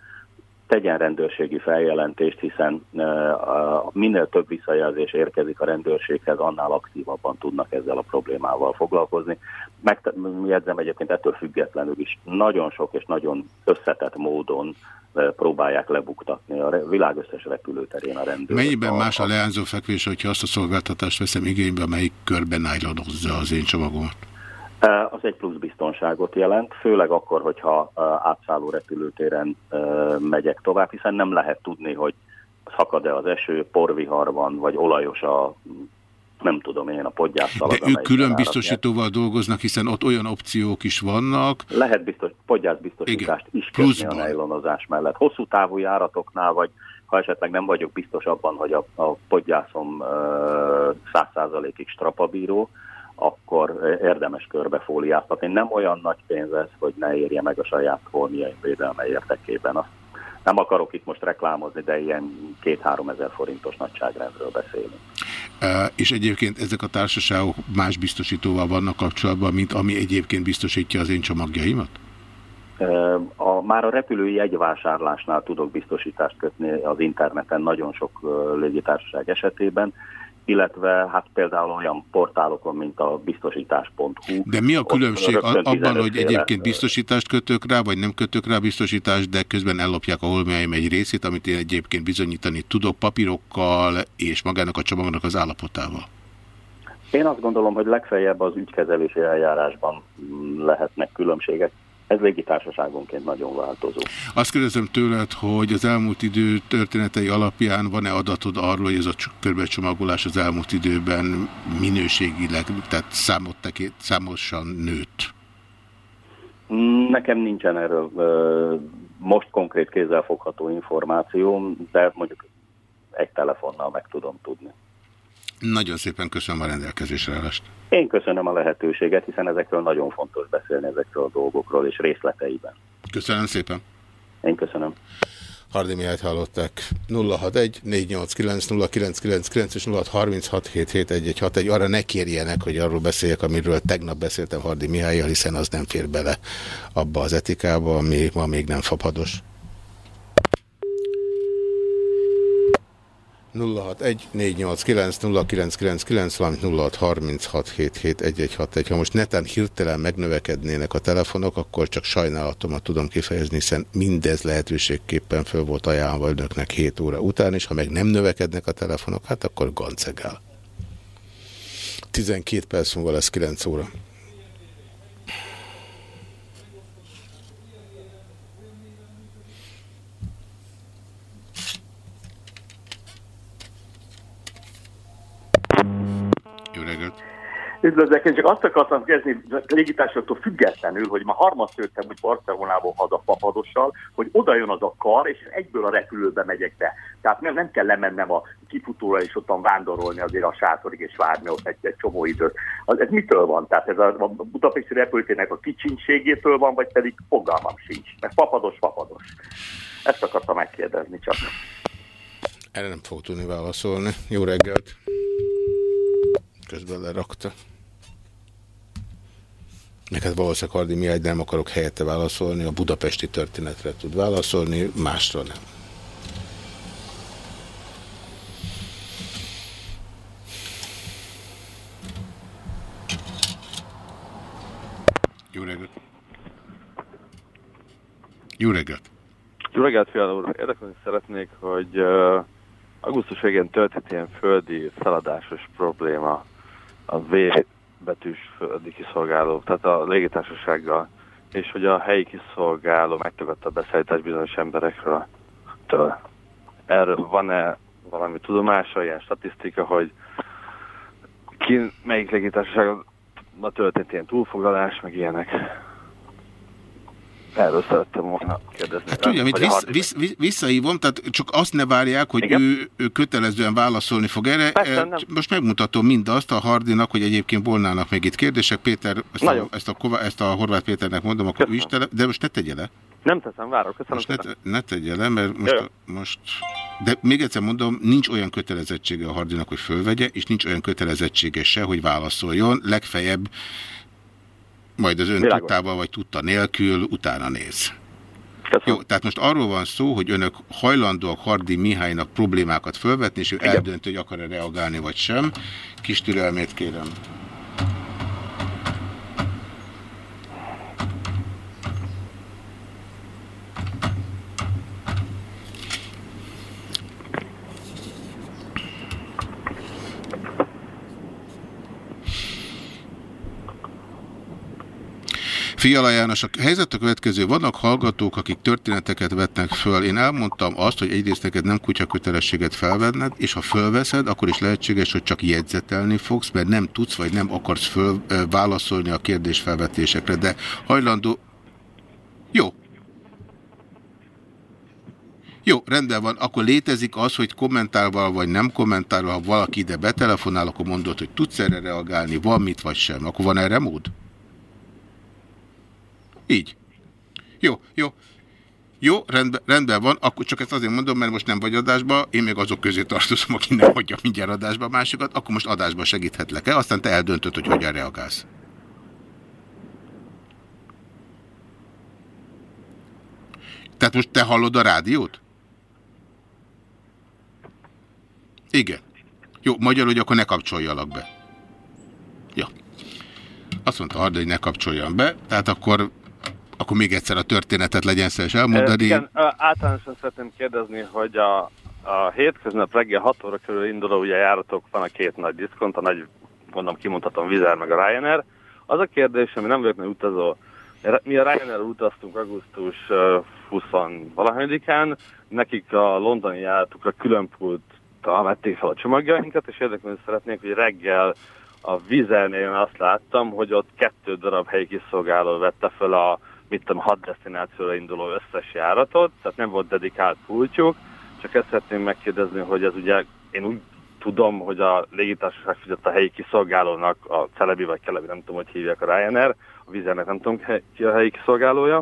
tegyen rendőrségi feljelentést, hiszen minél több visszajelzés érkezik a rendőrséghez, annál aktívabban tudnak ezzel a problémával foglalkozni. Megjegyzem egyébként ettől függetlenül is nagyon sok és nagyon összetett módon próbálják lebuktatni a világ összes repülőterén a rendőrök. Mennyiben a, más a leányzó fekvés, hogyha azt a szolgáltatást veszem igénybe, amelyik körben nájlonozza az én csomagomat? Az egy plusz biztonságot jelent, főleg akkor, hogyha átszálló repülőtéren megyek tovább, hiszen nem lehet tudni, hogy szakad-e az eső, porvihar van, vagy olajos a nem tudom én, a podgyászszalag. De ők külön biztosítóval dolgoznak, hiszen ott olyan opciók is vannak. Lehet biztos, podgyászbiztosítást is kötni a nejlonozás mellett. Hosszú távú járatoknál, vagy ha esetleg nem vagyok biztos abban, hogy a, a podgyászom száz százalékig strapabíró, akkor érdemes körbefóliáztatni. Nem olyan nagy pénz ez, hogy ne érje meg a saját holmiaim védelme érdekében. Azt nem akarok itt most reklámozni, de ilyen két-három ezer forintos nagyságrendről beszélünk. E, és egyébként ezek a társaságok más biztosítóval vannak kapcsolatban, mint ami egyébként biztosítja az én csomagjaimat? A, már a repülői jegyvásárlásnál tudok biztosítást kötni az interneten nagyon sok légitársaság esetében, illetve hát például olyan portálokon, mint a biztosítás.hu. De mi a különbség abban, 15 hogy egyébként biztosítást kötök rá, vagy nem kötök rá biztosítást, de közben ellopják a holmiáim egy részét, amit én egyébként bizonyítani tudok papírokkal és magának a csomagnak az állapotával? Én azt gondolom, hogy legfeljebb az ügykezelési eljárásban mm, lehetnek különbségek. Ez légitársaságonként nagyon változó. Azt kérdezem tőled, hogy az elmúlt idő történetei alapján van-e adatod arról, hogy ez a cs- körbecsomagolás az elmúlt időben minőségileg, tehát számot tekint, számosan nőtt? Nekem nincsen erről most konkrét kézzelfogható információm, de mondjuk egy telefonnal meg tudom tudni. Nagyon szépen köszönöm a rendelkezésre állást. Én köszönöm a lehetőséget, hiszen ezekről nagyon fontos beszélni, ezekről a dolgokról és részleteiben. Köszönöm szépen. Én köszönöm. Hardi Mihályt hallották. 061 489 0999 és 0636 771161. Arra ne kérjenek, hogy arról beszéljek, amiről tegnap beszéltem Hardi Mihályjal, hiszen az nem fér bele abba az etikába, ami ma még nem fapados. 061 489 0999 valamint 0636 771161. Ha most netán hirtelen megnövekednének a telefonok, akkor csak sajnálatomat tudom kifejezni, hiszen mindez lehetőségképpen föl volt ajánlva önöknek 7 óra után, és ha meg nem növekednek a telefonok, hát akkor gancegál. 12 perc múlva lesz 9 óra. Jó reggelt! Üdvözlök, én csak azt akartam kezdeni légitársaktól függetlenül, hogy ma harmadszor jöttem úgy Barcelonából haza papadossal, hogy oda jön az a kar, és egyből a repülőbe megyek be. Tehát nem, nem kell lemennem a kifutóra és ottan vándorolni azért a sátorig és várni ott egy, egy csomó időt. Az, ez mitől van? Tehát ez a, a budapesti repülőtérnek a kicsinségétől van, vagy pedig fogalmam sincs. Mert papados, papados. Ezt akartam megkérdezni csak. Erre nem fog tudni válaszolni. Jó reggelt! Közben lerakta. Meg hát valószínűleg Hardi Mihály nem akarok helyette válaszolni, a budapesti történetre tud válaszolni, másra nem. Jó reggelt! Jó reggelt! Jó reggelt, Fiala úr! Érdekelni szeretnék, hogy uh, augusztus végén történt ilyen földi feladásos probléma a V betűs földi kiszolgáló, tehát a légitársasággal, és hogy a helyi kiszolgáló megtagadta a beszállítás bizonyos emberekről. Től. Erről van-e valami tudomása, ilyen statisztika, hogy ki, melyik légitársaságon történt ilyen túlfoglalás, meg ilyenek? Erről szerettem volna kérdezni. Hát tudja, a vissz, vissz, vissz, visszahívom, tehát csak azt ne várják, hogy Igen? ő, ő kötelezően válaszolni fog erre. Persze, nem. Most megmutatom mindazt a Hardinak, hogy egyébként volnának még itt kérdések. Péter, ezt a, Nagyon. ezt a, Kova- ezt a Horváth Péternek mondom, akkor ő is tele, de most ne tegye le. Nem teszem, várok, köszönöm Most ne, szépen. te- ne tegye le, mert most, most... De még egyszer mondom, nincs olyan kötelezettsége a Hardinak, hogy fölvegye, és nincs olyan kötelezettsége se, hogy válaszoljon. Legfeljebb majd az ön Világos. tudtával vagy tudta nélkül utána néz. Jó, tehát most arról van szó, hogy önök hajlandóak Hardi Mihálynak problémákat fölvetni, és ő eldöntő, hogy akar-e reagálni, vagy sem. Kis türelmét kérem. Fiala János, a helyzet a következő. Vannak hallgatók, akik történeteket vetnek föl. Én elmondtam azt, hogy egyrészt neked nem kutya kötelességet felvenned, és ha fölveszed, akkor is lehetséges, hogy csak jegyzetelni fogsz, mert nem tudsz, vagy nem akarsz válaszolni a kérdésfelvetésekre, de hajlandó... Jó. Jó, rendben van. Akkor létezik az, hogy kommentálval vagy nem kommentálva, ha valaki ide betelefonál, akkor mondod, hogy tudsz erre reagálni, van mit vagy sem. Akkor van erre mód? Így. Jó, jó. Jó, rendben, rendben van, akkor csak ezt azért mondom, mert most nem vagy adásba, én még azok közé tartozom, aki nem hagyja mindjárt adásba másikat, akkor most adásba segíthetlek-e, aztán te eldöntöd, hogy hogyan reagálsz. Tehát most te hallod a rádiót? Igen. Jó, magyarul, hogy akkor ne kapcsoljalak be. Ja. Azt mondta Hardi, hogy ne kapcsoljon be, tehát akkor, akkor még egyszer a történetet legyen szíves elmondani. Eh, Igen, általánosan szeretném kérdezni, hogy a, a hétköznap reggel 6 óra körül induló ugye járatok van a két nagy diszkont, a nagy, mondom, kimondhatom, Vizer meg a Ryanair. Az a kérdés, ami nem véletlenül utazó, mi a Ryanair utaztunk augusztus ö, 20 valahányadikán, nekik a londoni járatukra külön pulttal vették fel a csomagjainkat, és érdekelni szeretnék, hogy reggel a Vizernél azt láttam, hogy ott kettő darab helyi kiszolgáló vette fel a mit tudom, hat destinációra induló összes járatot, tehát nem volt dedikált pultjuk, csak ezt szeretném megkérdezni, hogy ez ugye, én úgy tudom, hogy a légitársaság fizet a helyi kiszolgálónak, a Celebi vagy Kelebi, nem tudom, hogy hívják a Ryanair, a Vizernek nem tudom ki a helyi kiszolgálója,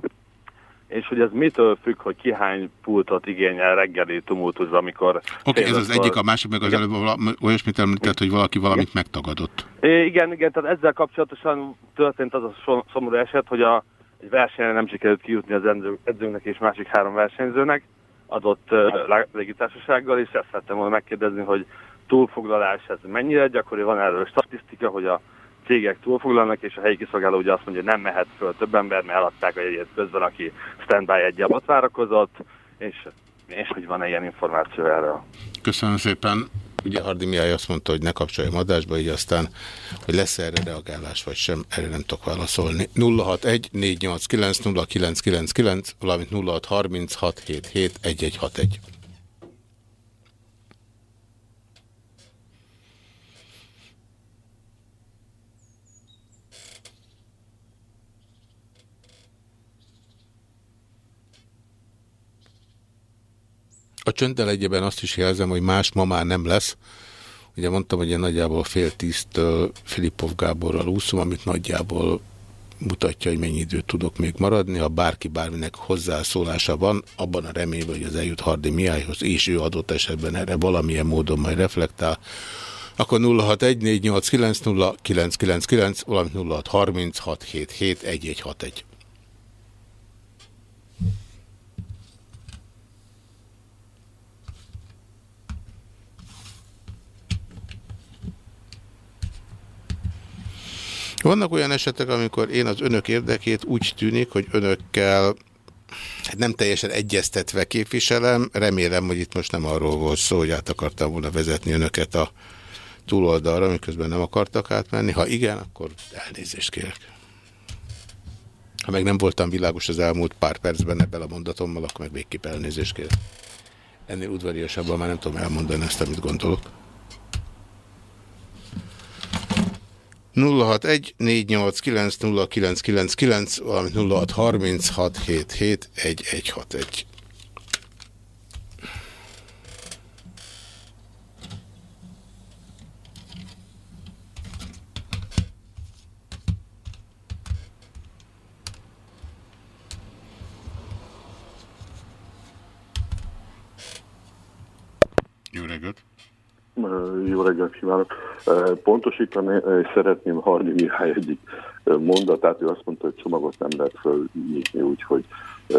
és hogy ez mitől függ, hogy ki hány pultot igényel reggeli tumultusban, amikor... Oké, okay, ez az félötkor- egyik, a másik meg az Igen. előbb olyasmit említett, hogy valaki valamit megtagadott. É, igen, igen, tehát ezzel kapcsolatosan történt az a szomorú eset, hogy a, egy versenyen nem sikerült kijutni az edző, edzőnknek és másik három versenyzőnek adott uh, légitársasággal, és ezt szerettem volna megkérdezni, hogy túlfoglalás ez mennyire gyakori, van erről statisztika, hogy a cégek túlfoglalnak, és a helyi kiszolgáló ugye azt mondja, hogy nem mehet föl több ember, mert eladták a jegyet közben, aki standby egy ott várakozott, és, és hogy van-e ilyen információ erről. Köszönöm szépen. Ugye Hardi Mihály azt mondta, hogy ne kapcsoljam adásba, így aztán, hogy lesz -e erre reagálás vagy sem, erre nem tudok válaszolni. 061 489 0999, valamint 0636 A csönddel egyében azt is jelzem, hogy más ma már nem lesz. Ugye mondtam, hogy én nagyjából fél tíztől Filipov Gáborral úszom, amit nagyjából mutatja, hogy mennyi időt tudok még maradni. Ha bárki bárminek hozzászólása van, abban a reményben, hogy az eljut Hardi Mihályhoz, és ő adott esetben erre valamilyen módon majd reflektál, akkor 0614890999, valamint 0636771161. Vannak olyan esetek, amikor én az önök érdekét úgy tűnik, hogy önökkel hát nem teljesen egyeztetve képviselem. Remélem, hogy itt most nem arról volt szó, hogy át akartam volna vezetni önöket a túloldalra, miközben nem akartak átmenni. Ha igen, akkor elnézést kérek. Ha meg nem voltam világos az elmúlt pár percben ebben a mondatommal, akkor meg végképp elnézést kérek. Ennél udvariasabban már nem tudom elmondani ezt, amit gondolok. 061 489 0999, valamint 0636 77 Jó reggelt kívánok! Pontosítani szeretném Hardi Mihály egyik mondatát, ő azt mondta, hogy csomagot nem lehet fölnyitni úgy, hogy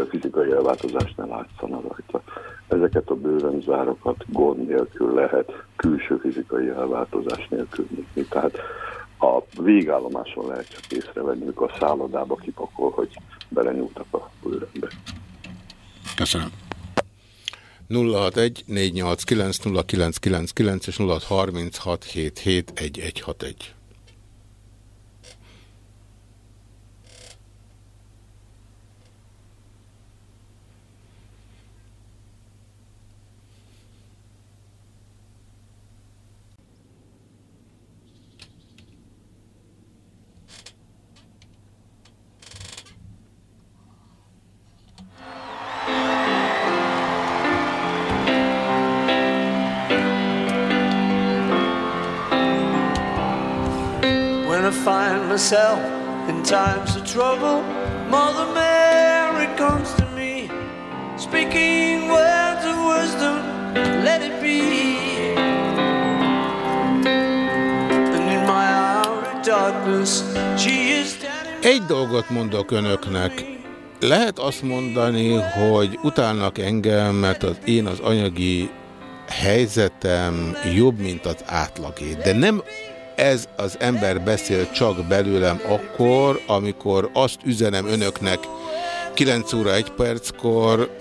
fizikai elváltozást ne látszana rajta. Ezeket a bőrömzárokat gond nélkül lehet külső fizikai elváltozás nélkül nyitni. Tehát a végállomáson lehet csak észrevenni, a szállodába kipakol, hogy belenyúltak a bőrömbe. Köszönöm. 061 489 0999 és 0636 77 myself in times of trouble, Mother Mary comes to me, speaking words of wisdom, let it be. And in my hour of darkness, she is. Egy dolgot mondok önöknek. Lehet azt mondani, hogy utálnak engem, mert az én az anyagi helyzetem jobb, mint az átlagé. De nem ez az ember beszél csak belőlem akkor, amikor azt üzenem önöknek 9 óra 1 perckor,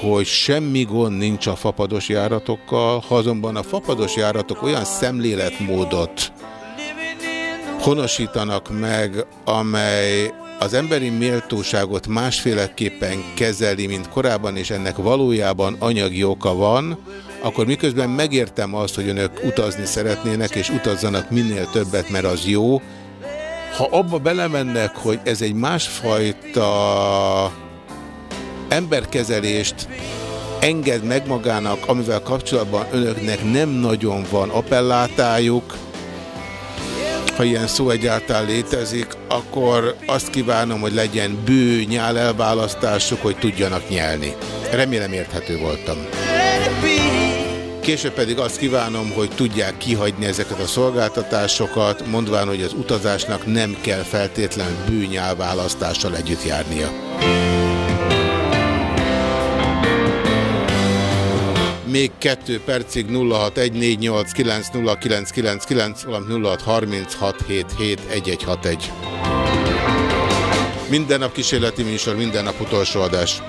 hogy semmi gond nincs a fapados járatokkal, ha azonban a fapados járatok olyan szemléletmódot honosítanak meg, amely az emberi méltóságot másféleképpen kezeli, mint korábban, és ennek valójában anyagi oka van, akkor miközben megértem azt, hogy önök utazni szeretnének, és utazzanak minél többet, mert az jó, ha abba belemennek, hogy ez egy másfajta emberkezelést enged meg magának, amivel kapcsolatban önöknek nem nagyon van appellátájuk, ha ilyen szó egyáltalán létezik, akkor azt kívánom, hogy legyen bő nyál elválasztásuk, hogy tudjanak nyelni. Remélem érthető voltam. Később pedig azt kívánom, hogy tudják kihagyni ezeket a szolgáltatásokat, mondván, hogy az utazásnak nem kell feltétlen bűnyál választással együtt járnia. Még kettő percig 0614890999, valamint 0636771161. Minden nap kísérleti műsor, minden nap utolsó adás.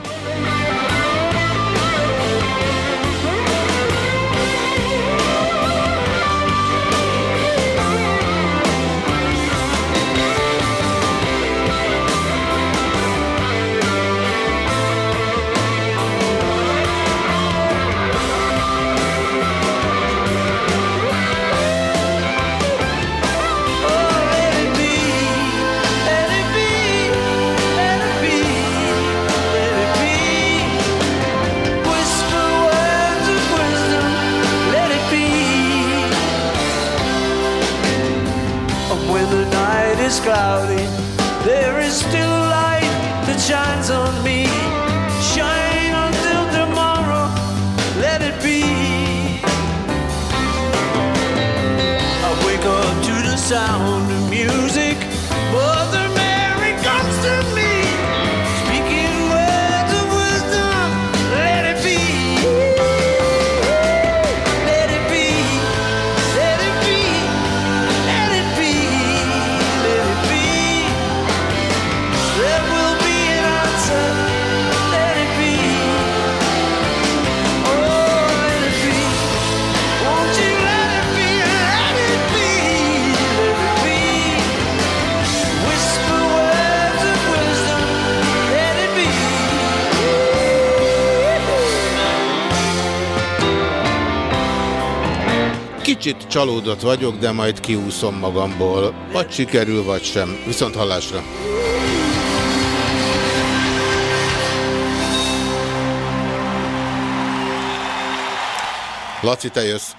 Csalódott vagyok, de majd kiúszom magamból. Vagy sikerül, vagy sem. Viszont hallásra. Laci, te jössz.